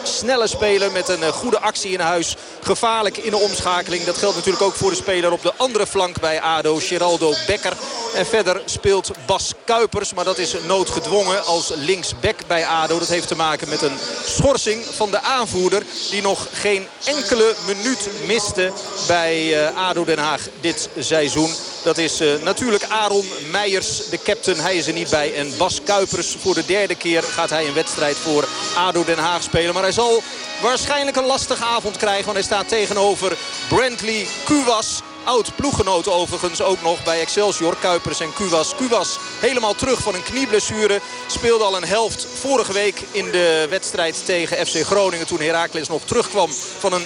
snelle speler met een eh, goede actie in huis. Gevaarlijk in de omschakeling. Dat geldt natuurlijk ook voor de speler op de andere flank bij ADO, Geraldo Becker. En verder speelt Bas Kuipers, maar dat is noodgedwongen als linksback bij ADO. Dat heeft te maken met een schorsing van de aanvoerder... die nog geen enkele minuut miste bij eh, ADO Den Haag dit seizoen. Dat is eh, natuurlijk Aaron Meijers, de captain. Hij is er niet bij. En Bas Kuipers, voor de derde keer gaat hij een wedstrijd voor ADO Den Haag spelen. Maar hij zal waarschijnlijk een lastige avond krijgen. Want hij staat tegenover Brantley Kuwas. Oud ploeggenoot overigens ook nog bij Excelsior, Kuipers en Kuwas. Kuwas helemaal terug van een knieblessure. Speelde al een helft vorige week in de wedstrijd tegen FC Groningen. Toen Heracles nog terugkwam van een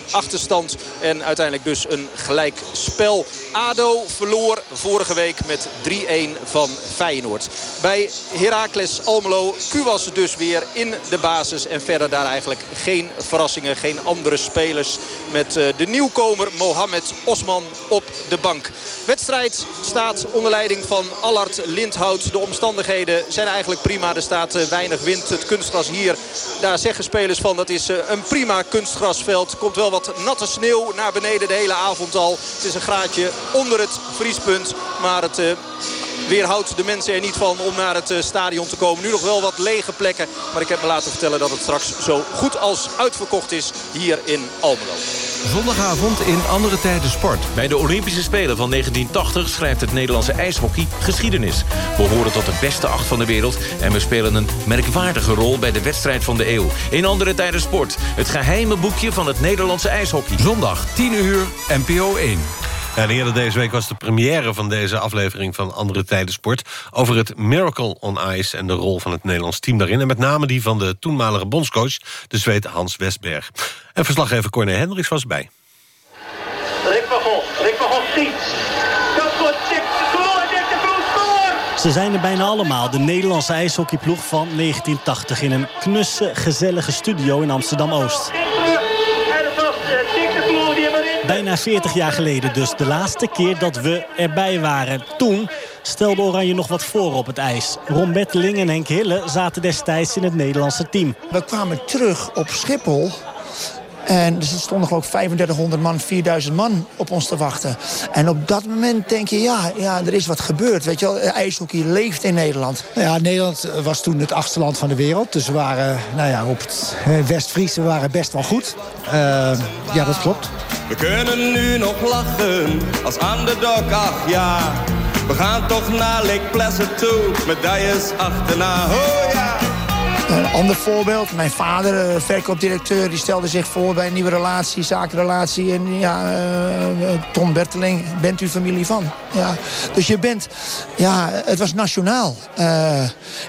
3-1 achterstand. En uiteindelijk dus een gelijk spel. ADO verloor vorige week met 3-1 van Feyenoord. Bij Heracles Almelo, Kuwas dus weer in de basis. En verder daar eigenlijk geen verrassingen, geen andere spelers. Met eh, de nieuwkomer Mohamed Osman op de bank. Wedstrijd staat onder leiding van Allard Lindhout. De omstandigheden zijn eigenlijk prima. Er staat eh, weinig wind. Het kunstgras hier, daar zeggen spelers van... dat is eh, een prima kunstgrasveld. Komt wel wat natte sneeuw naar beneden de hele avond al. Het is een graadje onder het vriespunt. Maar het... eh, weerhoudt de mensen er niet van om naar het eh, stadion te komen. Nu nog wel wat lege plekken. Maar ik heb me laten vertellen dat het straks zo goed als uitverkocht is hier in Almelo. Zondagavond in andere tijden sport. Bij de Olympische Spelen van 1980 schrijft het Nederlandse ijshockey geschiedenis. We horen tot de beste acht van de wereld... en we spelen een merkwaardige rol bij de wedstrijd van de eeuw. In andere tijden sport. Het geheime boekje van het Nederlandse ijshockey. Zondag 10 uur, NPO 1. En eerder deze week was de première van deze aflevering van Andere Tijden Sport... over het Miracle on Ice en de rol van het Nederlands team daarin. En met name die van de toenmalige bondscoach, de Zweed Hans Westberg. En verslaggever Corné Hendricks was bij. Rick Rick dik, goal, dik de goal, score! Ze zijn er bijna allemaal, de Nederlandse ijshockeyploeg van 1980... in een knusse, gezellige studio in Amsterdam-Oost. Bijna 40 jaar geleden dus. De laatste keer dat we erbij waren. Toen stelde Oranje nog wat voor op het ijs. Ron Betteling en Henk Hille zaten destijds in het Nederlandse team. We kwamen terug op Schiphol. En dus er stonden geloof ik 3500 man, 4000 man op ons te wachten. En op dat moment denk je, ja, ja er is wat gebeurd. Weet je wel, ijshockey leeft in Nederland. Nou ja, Nederland was toen het achtste land van de wereld. Dus we waren, nou ja, op het West-Fries, we waren best wel goed. Uh, ja, dat klopt. We kunnen nu nog lachen als underdog, ach ja. We gaan toch naar Lake Placid toe, medailles achterna, oh ja. Een ander voorbeeld, mijn vader, eh, verkoopdirecteur... die stelde zich voor bij een nieuwe relatie, zakenrelatie. En ja, uh, Tom Berteling, bent u familie van? Ja. Dus je bent, ja, het was nationaal.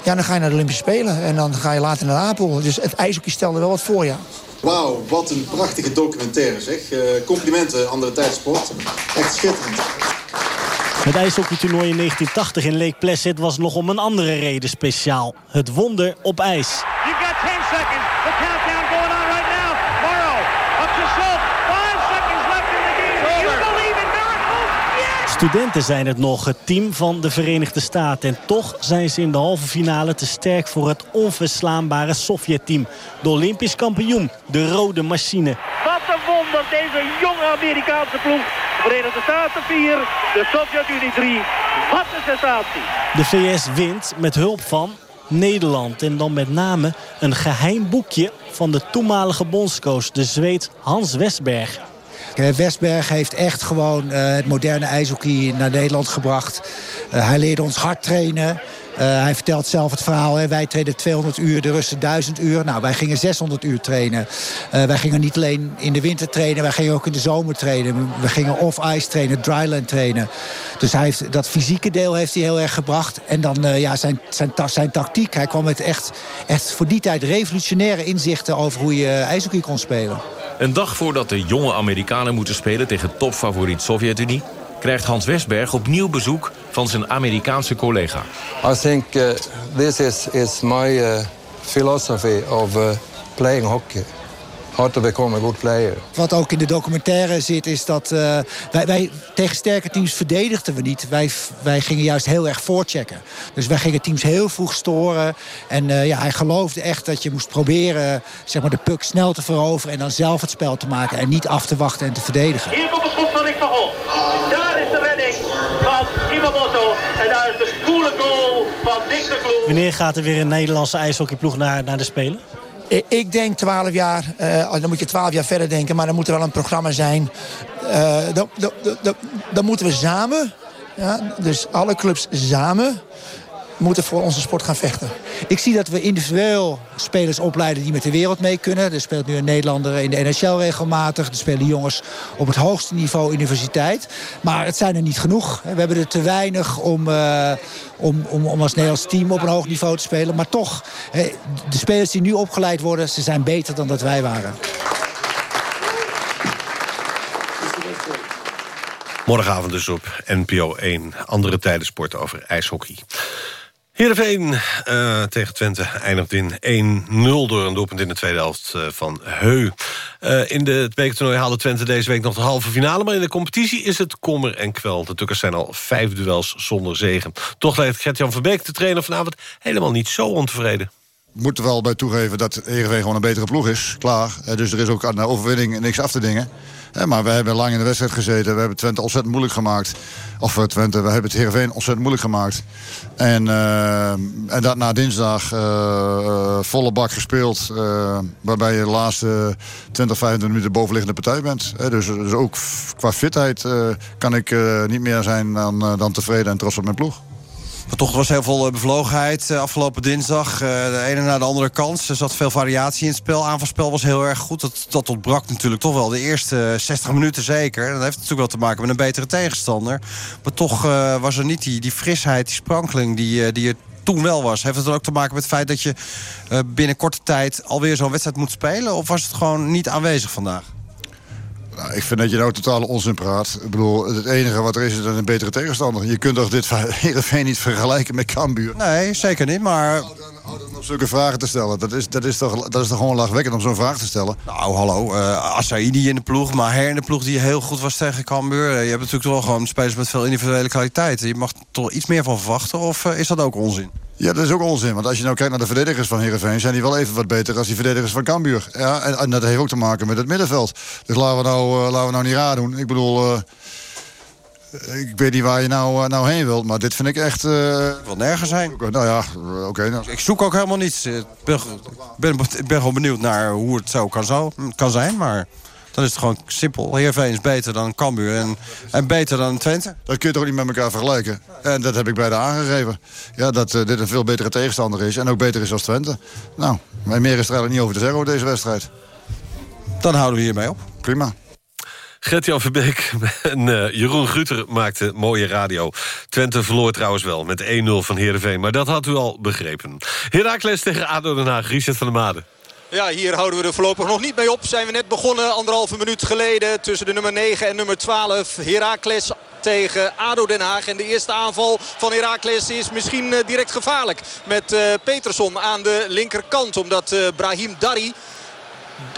Ja, dan ga je naar de Olympische Spelen en dan ga je later naar Apel. Dus het ijshockey stelde wel wat voor, ja. Wauw, wat een prachtige documentaire zeg. Complimenten, andere tijdsport. Echt schitterend. Het ijshockeytoernooi in 1980 in Lake Placid was nog om een andere reden speciaal. Het wonder op ijs. You've got 10 seconds. The countdown going on right now. Morrow up to Schultz. Five seconds left in the game. Do you believe in miracles? Yes! Studenten zijn het nog, het team van de Verenigde Staten. En toch zijn ze in de halve finale te sterk voor het onverslaanbare Sovjet-team. De Olympisch kampioen, de rode machine. Wat een wonder, deze jonge Amerikaanse ploeg. De Verenigde Staten 4, de Sovjet-Unie 3. Wat een sensatie. De VS wint met hulp van Nederland. En dan met name een geheim boekje van de toenmalige bondscoach, de Zweed Hans Westberg. Westberg heeft echt gewoon uh, het moderne ijshockey naar Nederland gebracht. Uh, hij leerde ons hard trainen. Uh, hij vertelt zelf het verhaal. Hè. Wij trainen 200 uur, de Russen 1000 uur. Nou, wij gingen 600 uur trainen. Uh, wij gingen niet alleen in de winter trainen, wij gingen ook in de zomer trainen. We gingen off-ice trainen, dryland trainen. Dus hij heeft, dat fysieke deel heeft hij heel erg gebracht. En dan uh, ja, zijn, zijn, zijn tactiek. Hij kwam met echt, echt voor die tijd revolutionaire inzichten over hoe je ijshockey kon spelen. Een dag voordat de jonge Amerikanen moeten spelen tegen topfavoriet Sovjet-Unie krijgt Hans Westberg opnieuw bezoek van zijn Amerikaanse collega. I think uh, this is, is my uh, philosophy of uh, playing hockey. How to become a good player. Wat ook in de documentaire zit is dat uh, wij, wij tegen sterke teams verdedigden we niet. Wij, wij gingen juist heel erg voorchecken. Dus wij gingen teams heel vroeg storen. En uh, ja, hij geloofde echt dat je moest proberen zeg maar, de puck snel te veroveren... en dan zelf het spel te maken en niet af te wachten en te verdedigen. Hier komt de schot van Rick van Gol. En daar is de coole goal van Dick de. Wanneer gaat er weer een Nederlandse ijshockeyploeg naar, naar de Spelen? Ik denk 12 jaar, uh, dan moet je 12 jaar verder denken, maar dan moet er wel een programma zijn. Uh, dan, dan, dan, dan, moeten we samen, ja, dus alle clubs samen, moeten voor onze sport gaan vechten. Ik zie dat we individueel spelers opleiden die met de wereld mee kunnen. Er speelt nu een Nederlander in de NHL regelmatig. Er spelen jongens op het hoogste niveau universiteit. Maar het zijn er niet genoeg. We hebben er te weinig om, uh, om, om, om als Nederlands team op een hoog niveau te spelen. Maar toch, de spelers die nu opgeleid worden, ze zijn beter dan dat wij waren. Morgenavond dus op NPO 1. Andere tijden sport over ijshockey. Heerenveen uh, tegen Twente eindigt in 1-0 door een doelpunt in de tweede helft uh, van Heu. Uh, in het bekertoernooi haalde Twente deze week nog de halve finale... maar in de competitie is het kommer en kwel. De Tukkers zijn al vijf duels zonder zegen. Toch lijkt Gert-Jan Verbeek, de trainer vanavond, helemaal niet zo ontevreden moet er wel bij toegeven dat Heerenveen gewoon een betere ploeg is. Klaar. Dus er is ook aan de overwinning niks af te dingen. Maar we hebben lang in de wedstrijd gezeten. We hebben Twente ontzettend moeilijk gemaakt. Of Twente, we hebben het Heerenveen ontzettend moeilijk gemaakt. En, uh, en dat na dinsdag uh, volle bak gespeeld. Waarbij je de laatste 20, 25 minuten bovenliggende partij bent. Dus, dus ook qua fitheid kan ik niet meer zijn dan, dan tevreden en trots op mijn ploeg. Maar toch was heel veel bevlogenheid afgelopen dinsdag. de ene na de andere kans. Er zat veel variatie in het spel. Aanvalspel was heel erg goed. Dat, dat ontbrak natuurlijk toch wel de eerste 60 minuten zeker. Dat heeft natuurlijk wel te maken met een betere tegenstander. Maar toch was er niet die, die frisheid, die sprankeling die, die er toen wel was. Heeft het ook te maken met het feit dat je binnen korte tijd alweer zo'n wedstrijd moet spelen? Of was het gewoon niet aanwezig vandaag? Nou, ik vind dat je nou totale onzin praat. Ik bedoel, het enige wat er is, is een betere tegenstander. Je kunt toch dit Heerenveen niet vergelijken met Cambuur? Nee, zeker niet, maar... Om zulke vragen te stellen, dat is, dat is, toch, dat is toch gewoon lachwekkend om zo'n vraag te stellen? Nou, hallo. eh Assaidi in de ploeg, Maher in de ploeg die heel goed was tegen Cambuur. Eh, Je hebt natuurlijk wel gewoon spelers met veel individuele kwaliteit. Je mag er toch iets meer van verwachten, of eh, is dat ook onzin? Ja, dat is ook onzin. Want als je nou kijkt naar de verdedigers van Heerenveen... zijn die wel even wat beter als die verdedigers van Cambuur. Ja, en, en dat heeft ook te maken met het middenveld. Dus laten we nou, laten we nou niet raar doen. Ik bedoel... ik weet niet waar je nou, eh, nou heen wilt, maar dit vind ik echt... eh wil nergens zijn. Nou ja, eh, oké. nou. Ik zoek ook helemaal niets. Ik ben, ben, ik ben gewoon benieuwd naar hoe het zo kan, zo kan zijn, maar... Dan is het gewoon simpel. Heerenveen is beter dan Cambuur en, en beter dan Twente. Dat kun je toch niet met elkaar vergelijken. En dat heb ik beide aangegeven. Ja, dat dit een veel betere tegenstander is. En ook beter is als Twente. Nou, meer is er eigenlijk niet over te zeggen over deze wedstrijd. Dan houden we hiermee op. Prima. Gert-Jan Verbeek en eh, Jeroen Guter maakten mooie radio. Twente verloor trouwens wel met 1-0 van Heerenveen. Maar dat had u al begrepen. Heracles tegen ADO Den Haag. Richard van der Made. Ja, hier houden we er voorlopig nog niet mee op. Zijn we net begonnen, anderhalve minuut geleden... tussen de nummer 9 en nummer 12. Heracles tegen ADO Den Haag. En de eerste aanval van Heracles is misschien eh, direct gevaarlijk. Met eh, Peterson aan de linkerkant. Omdat Brahim Dari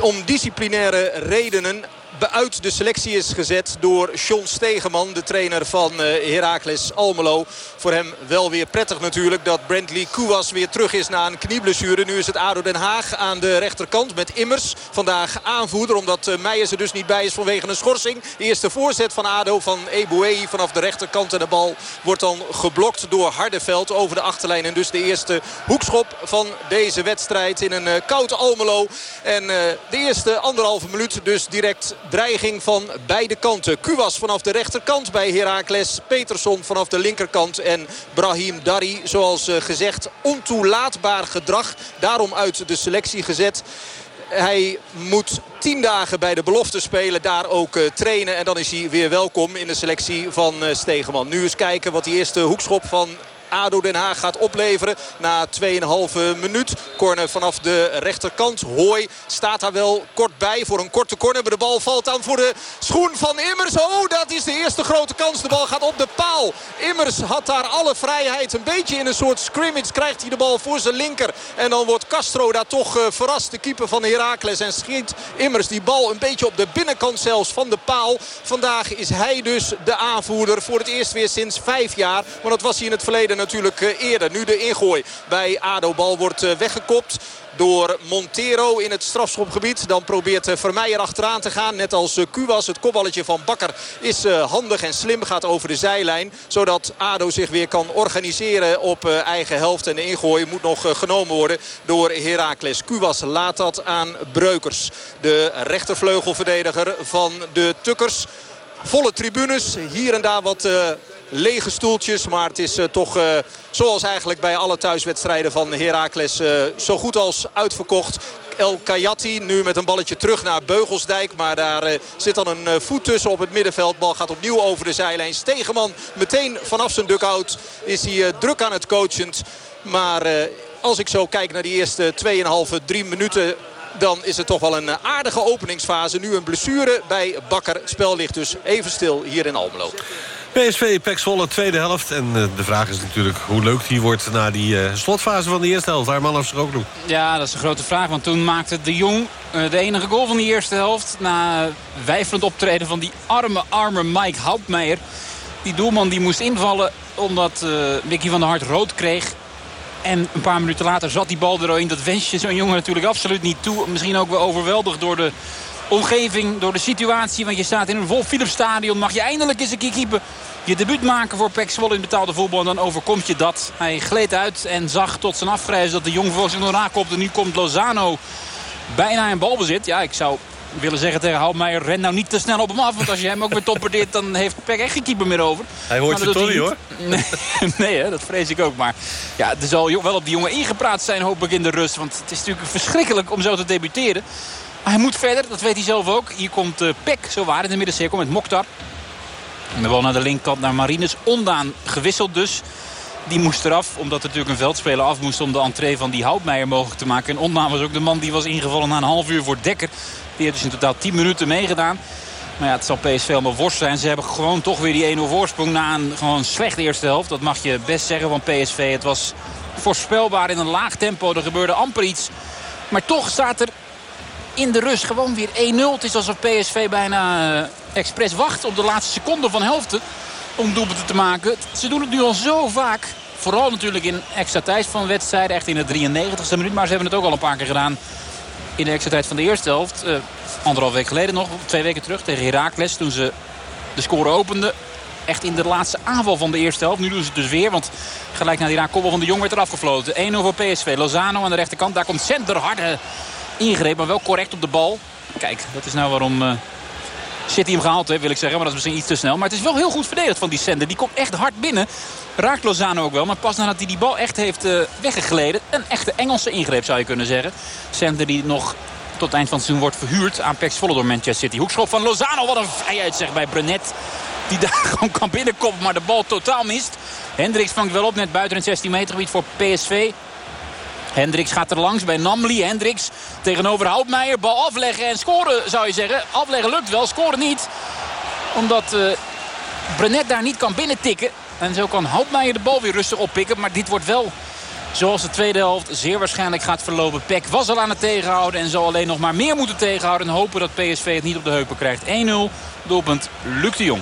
om disciplinaire redenen uit de selectie is gezet door John Stegeman, de trainer van eh, Heracles Almelo. Voor hem wel weer prettig natuurlijk dat Brentley Kouwas weer terug is na een knieblessure. Nu is het ADO Den Haag aan de rechterkant met Immers. Vandaag aanvoerder omdat eh, Meijers er dus niet bij is vanwege een schorsing. De eerste voorzet van ADO van Eboué vanaf de rechterkant. En de bal wordt dan geblokt door Hardeveld over de achterlijn. En dus de eerste hoekschop van deze wedstrijd in een eh, koud Almelo. En de eerste anderhalve minuut dus direct dreiging van beide kanten. Kuwas vanaf de rechterkant bij Heracles. Peterson vanaf de linkerkant. En Brahim Dari, zoals eh, gezegd, ontoelaatbaar gedrag. Daarom uit de selectie gezet. Hij moet tien dagen bij de belofte spelen. Daar ook uh, trainen. En dan is hij weer welkom in de selectie van uh. Nu eens kijken wat die eerste hoekschop van ADO Den Haag gaat opleveren. Na 2,5 minuut. Corner vanaf de rechterkant. Hooi staat daar wel kort bij voor een korte corner. Maar de bal valt dan voor de schoen van Immers. Oh, dat is de eerste grote kans. De bal gaat op de paal. Immers had daar alle vrijheid. Een beetje in een soort scrimmage krijgt hij de bal voor zijn linker. En dan wordt Castro daar toch uh, verrast. De keeper van Heracles. En schiet Immers die bal een beetje op de binnenkant zelfs van de paal. Vandaag is hij dus de aanvoerder voor het eerst weer sinds vijf jaar. Maar dat was hij in het verleden natuurlijk eerder. Nu de ingooi bij ADO. Bal wordt weggekopt door Montero in het strafschopgebied. Dan probeert Vermeijer achteraan te gaan. Net als Kuwas. Het kopballetje van Bakker is handig en slim. Gaat over de zijlijn. Zodat ADO zich weer kan organiseren op eigen helft. En de ingooi moet nog genomen worden door Heracles. Kuwas laat dat aan Breukers. De rechtervleugelverdediger van de Tukkers. Volle tribunes. Hier en daar wat lege stoeltjes. Maar het is uh, toch uh, zoals eigenlijk bij alle thuiswedstrijden van Heracles zo goed als uitverkocht. El Kayati nu met een balletje terug naar Beugelsdijk. Maar daar zit dan een voet tussen op het middenveld. Bal gaat opnieuw over de zijlijn. Stegeman meteen vanaf zijn dugout is hij druk aan het coachend. Maar als ik zo kijk naar die eerste 2,5, 3 minuten dan is het toch wel een aardige openingsfase. Nu een blessure bij Bakker. Het spel ligt dus even stil hier in Almelo. PSV, Pek tweede helft. En uh, de vraag is natuurlijk hoe leuk die wordt... na die uh, slotfase van de eerste helft. Arman Afsaroglu. Ja, dat is een grote vraag. Want toen maakte de Jong uh, de enige goal van die eerste helft. Na wijfelend optreden van die arme, arme Mike Houtmeijer. Die doelman die moest invallen omdat Mickey van der Hart rood kreeg. En een paar minuten later zat die bal er al in. Dat wens je zo'n jongen natuurlijk absoluut niet toe. Misschien ook wel overweldigd door de omgeving, door de situatie. Want je staat in een vol Philips stadion. Mag je eindelijk eens een keer keeper je debuut maken voor Pek Zwolle in betaalde voetbal. En dan overkomt je dat. Hij gleed uit en zag tot zijn afgrijs dat de jong voor zich nog raakopte. Nu komt Lozano bijna in balbezit. Ja, ik zou willen zeggen tegen Houtmeijer... ren nou niet te snel op hem af. Want als je hem ook weer topperdeert... dan heeft Pek echt geen keeper meer over. Hij hoort je toch niet, hoor. Nee, nee hè, dat vrees ik ook. Maar ja, er zal wel op die jongen ingepraat zijn, hoop ik, in de rust. Want het is natuurlijk verschrikkelijk om zo te debuteren. Hij moet verder, dat weet hij zelf ook. Hier komt uh, Pek, zo waar, in de middencirkel met Mokhtar. En de bal naar de linkerkant naar Marines. Ondaan gewisseld dus. Die moest eraf, omdat er natuurlijk een veldspeler af moest... om de entree van die Houtmeijer mogelijk te maken. En Ondaan was ook de man die was ingevallen na een half uur voor Dekker. Die heeft dus in totaal 10 minuten meegedaan. Maar ja, het zal PSV allemaal worst zijn. Ze hebben gewoon toch weer die 1-0 voorsprong na een gewoon slechte eerste helft. Dat mag je best zeggen van PSV. Het was voorspelbaar in een laag tempo. Er gebeurde amper iets. Maar toch staat er in de rust gewoon weer 1-0. Het is alsof PSV bijna uh, expres wacht op de laatste seconde van helften. Om doelpunten te maken. Ze doen het nu al zo vaak. Vooral natuurlijk in extra tijd van wedstrijden. Echt in de 93ste minuut. Maar ze hebben het ook al een paar keer gedaan in de extra tijd van de eerste helft. Uh, anderhalf week geleden nog. Twee weken terug tegen Heracles. Toen ze de score openden. Echt in de laatste aanval van de eerste helft. Nu doen ze het dus weer. Want gelijk na die raak van de Jong werd eraf gefloten. 1-0 voor PSV. Lozano aan de rechterkant. Daar komt Center harde ingreep. Maar wel correct op de bal. Kijk, dat is nou waarom... Uh, City hem gehaald heeft, wil ik zeggen. Maar dat is misschien iets te snel. Maar het is wel heel goed verdedigd van die Sender. Die komt echt hard binnen. Raakt Lozano ook wel. Maar pas nadat hij die bal echt heeft uh, weggegleden. Een echte Engelse ingreep zou je kunnen zeggen. Sender die nog tot het eind van het seizoen wordt verhuurd aan Volle door Manchester City. Hoekschop van Lozano. Wat een vrijheid zeg bij Brenet. Die daar gewoon kan binnenkomen, maar de bal totaal mist. Hendricks vangt wel op, net buiten het 16 meter gebied voor PSV. Hendricks gaat er langs bij Namli. Hendricks tegenover Houtmeijer. Bal afleggen en scoren zou je zeggen. Afleggen lukt wel, scoren niet. Omdat uh, Brenet daar niet kan binnentikken. En zo kan Houtmeijer de bal weer rustig oppikken. Maar dit wordt wel zoals de tweede helft zeer waarschijnlijk gaat verlopen. Peck was al aan het tegenhouden en zal alleen nog maar meer moeten tegenhouden. En hopen dat PSV het niet op de heupen krijgt. 1-0, doelpunt Luc de Jong.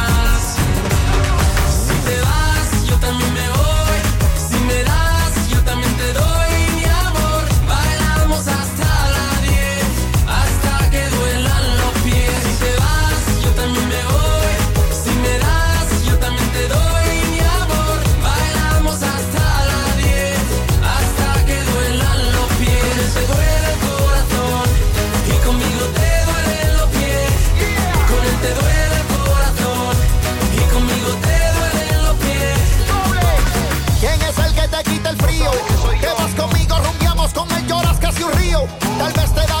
Tal vez te da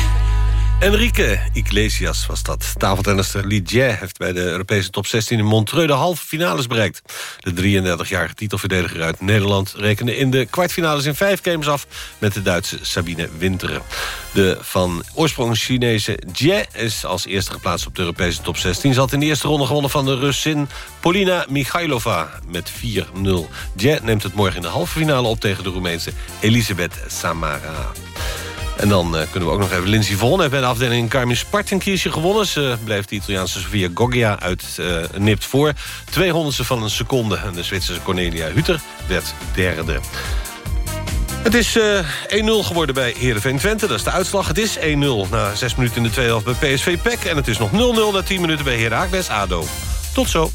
Enrique Iglesias was dat. Tafeltennister Li Jie heeft bij de Europese top 16 in Montreux de halve finales bereikt. De 33-jarige titelverdediger uit Nederland rekende in de kwartfinales in vijf games af met de Duitse Sabine Winteren. De van oorsprong Chinese Jie is als eerste geplaatst op de Europese top 16. Ze had in de eerste ronde gewonnen van de Russin Polina Michailova met 4-0. Jie neemt het morgen in de halve finale op tegen de Roemeense Elisabeth Samara. En dan uh, kunnen we ook nog even Lindsay Vonn heeft bij de afdeling Carmen Spartankiesje gewonnen. Ze bleef de Italiaanse Sofia Goggia uit uh, nipt voor. 200ste van een seconde. En de Zwitserse Cornelia Hutter werd derde. Het is uh, 1-0 geworden bij Heerenveen Twente. Dat is de uitslag. Het is 1-0 na 6 minuten in de tweede helft bij PSV PEC. En het is nog 0-0 na 10 minuten bij Heracles ADO. Tot zo.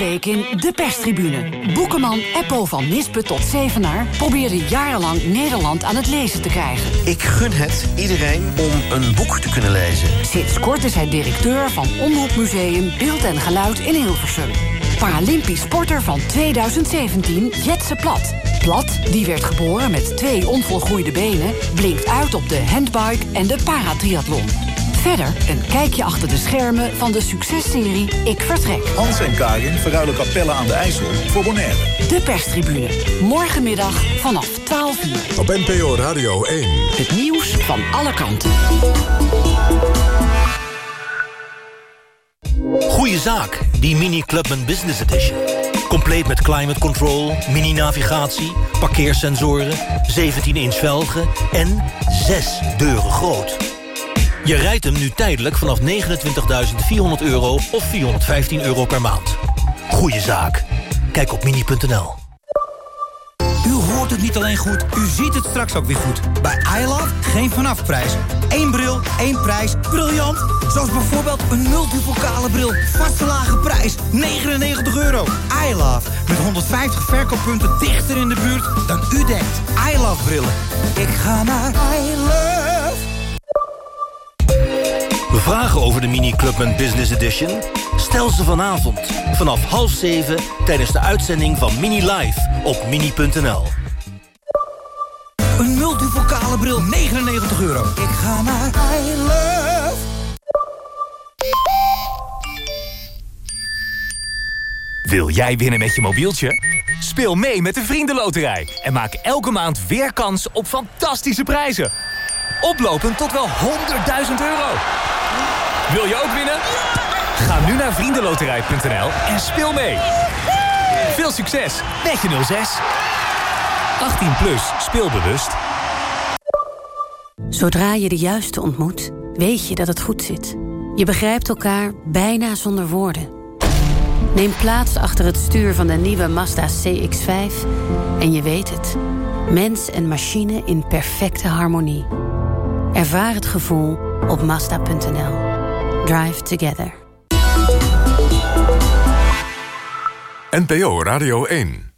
Week in De Perstribune. Boekenman Eppo van Nispe tot Zevenaar... probeerde jarenlang Nederland aan het lezen te krijgen. Ik gun het iedereen om een boek te kunnen lezen. Sinds kort is hij directeur van Omroepmuseum Beeld en Geluid in Hilversum. Paralympisch sporter van 2017, Jetse Plat. Plat, die werd geboren met twee onvolgroeide benen... blinkt uit op de handbike en de paratriathlon. Verder een kijkje achter de schermen van de successerie Ik Vertrek. Hans en Karin verruilen kapellen aan de IJssel voor Bonaire. De perstribune. Morgenmiddag vanaf 12 uur. Op NPO Radio 1. Het nieuws van alle kanten. Goeie zaak, die Mini Clubman Business Edition. Compleet met climate control, mini-navigatie, parkeersensoren... 17-inch velgen en 6 deuren groot. Je rijdt hem nu tijdelijk vanaf 29.400 euro of 415 euro per maand. Goeie zaak. Kijk op mini.nl. U hoort het niet alleen goed, u ziet het straks ook weer goed. Bij iLove geen vanafprijs. Eén bril, één prijs. Briljant! Zoals bijvoorbeeld een multipokale bril. Vaste lage prijs, 99 euro. iLove, met 150 verkooppunten dichter in de buurt dan u denkt. iLove brillen. Ik ga naar iLove. Vragen over de Mini Clubman Business Edition? Stel ze vanavond vanaf half zeven tijdens de uitzending van Mini Live op mini.nl. Een multipokale bril, 99 euro. Ik ga naar I Love. Wil jij winnen met je mobieltje? Speel mee met de Vriendenloterij en maak elke maand weer kans op fantastische prijzen. Oplopend tot wel 100.000 euro. Wil je ook winnen? Ga nu naar vriendenloterij.nl en speel mee. Veel succes met je 06. 18 plus, speelbewust. Zodra je de juiste ontmoet, weet je dat het goed zit. Je begrijpt elkaar bijna zonder woorden. Neem plaats achter het stuur van de nieuwe Mazda CX-5 en je weet het. Mens en machine in perfecte harmonie. Ervaar het gevoel op Mazda.nl. Drive together. NPO Radio 1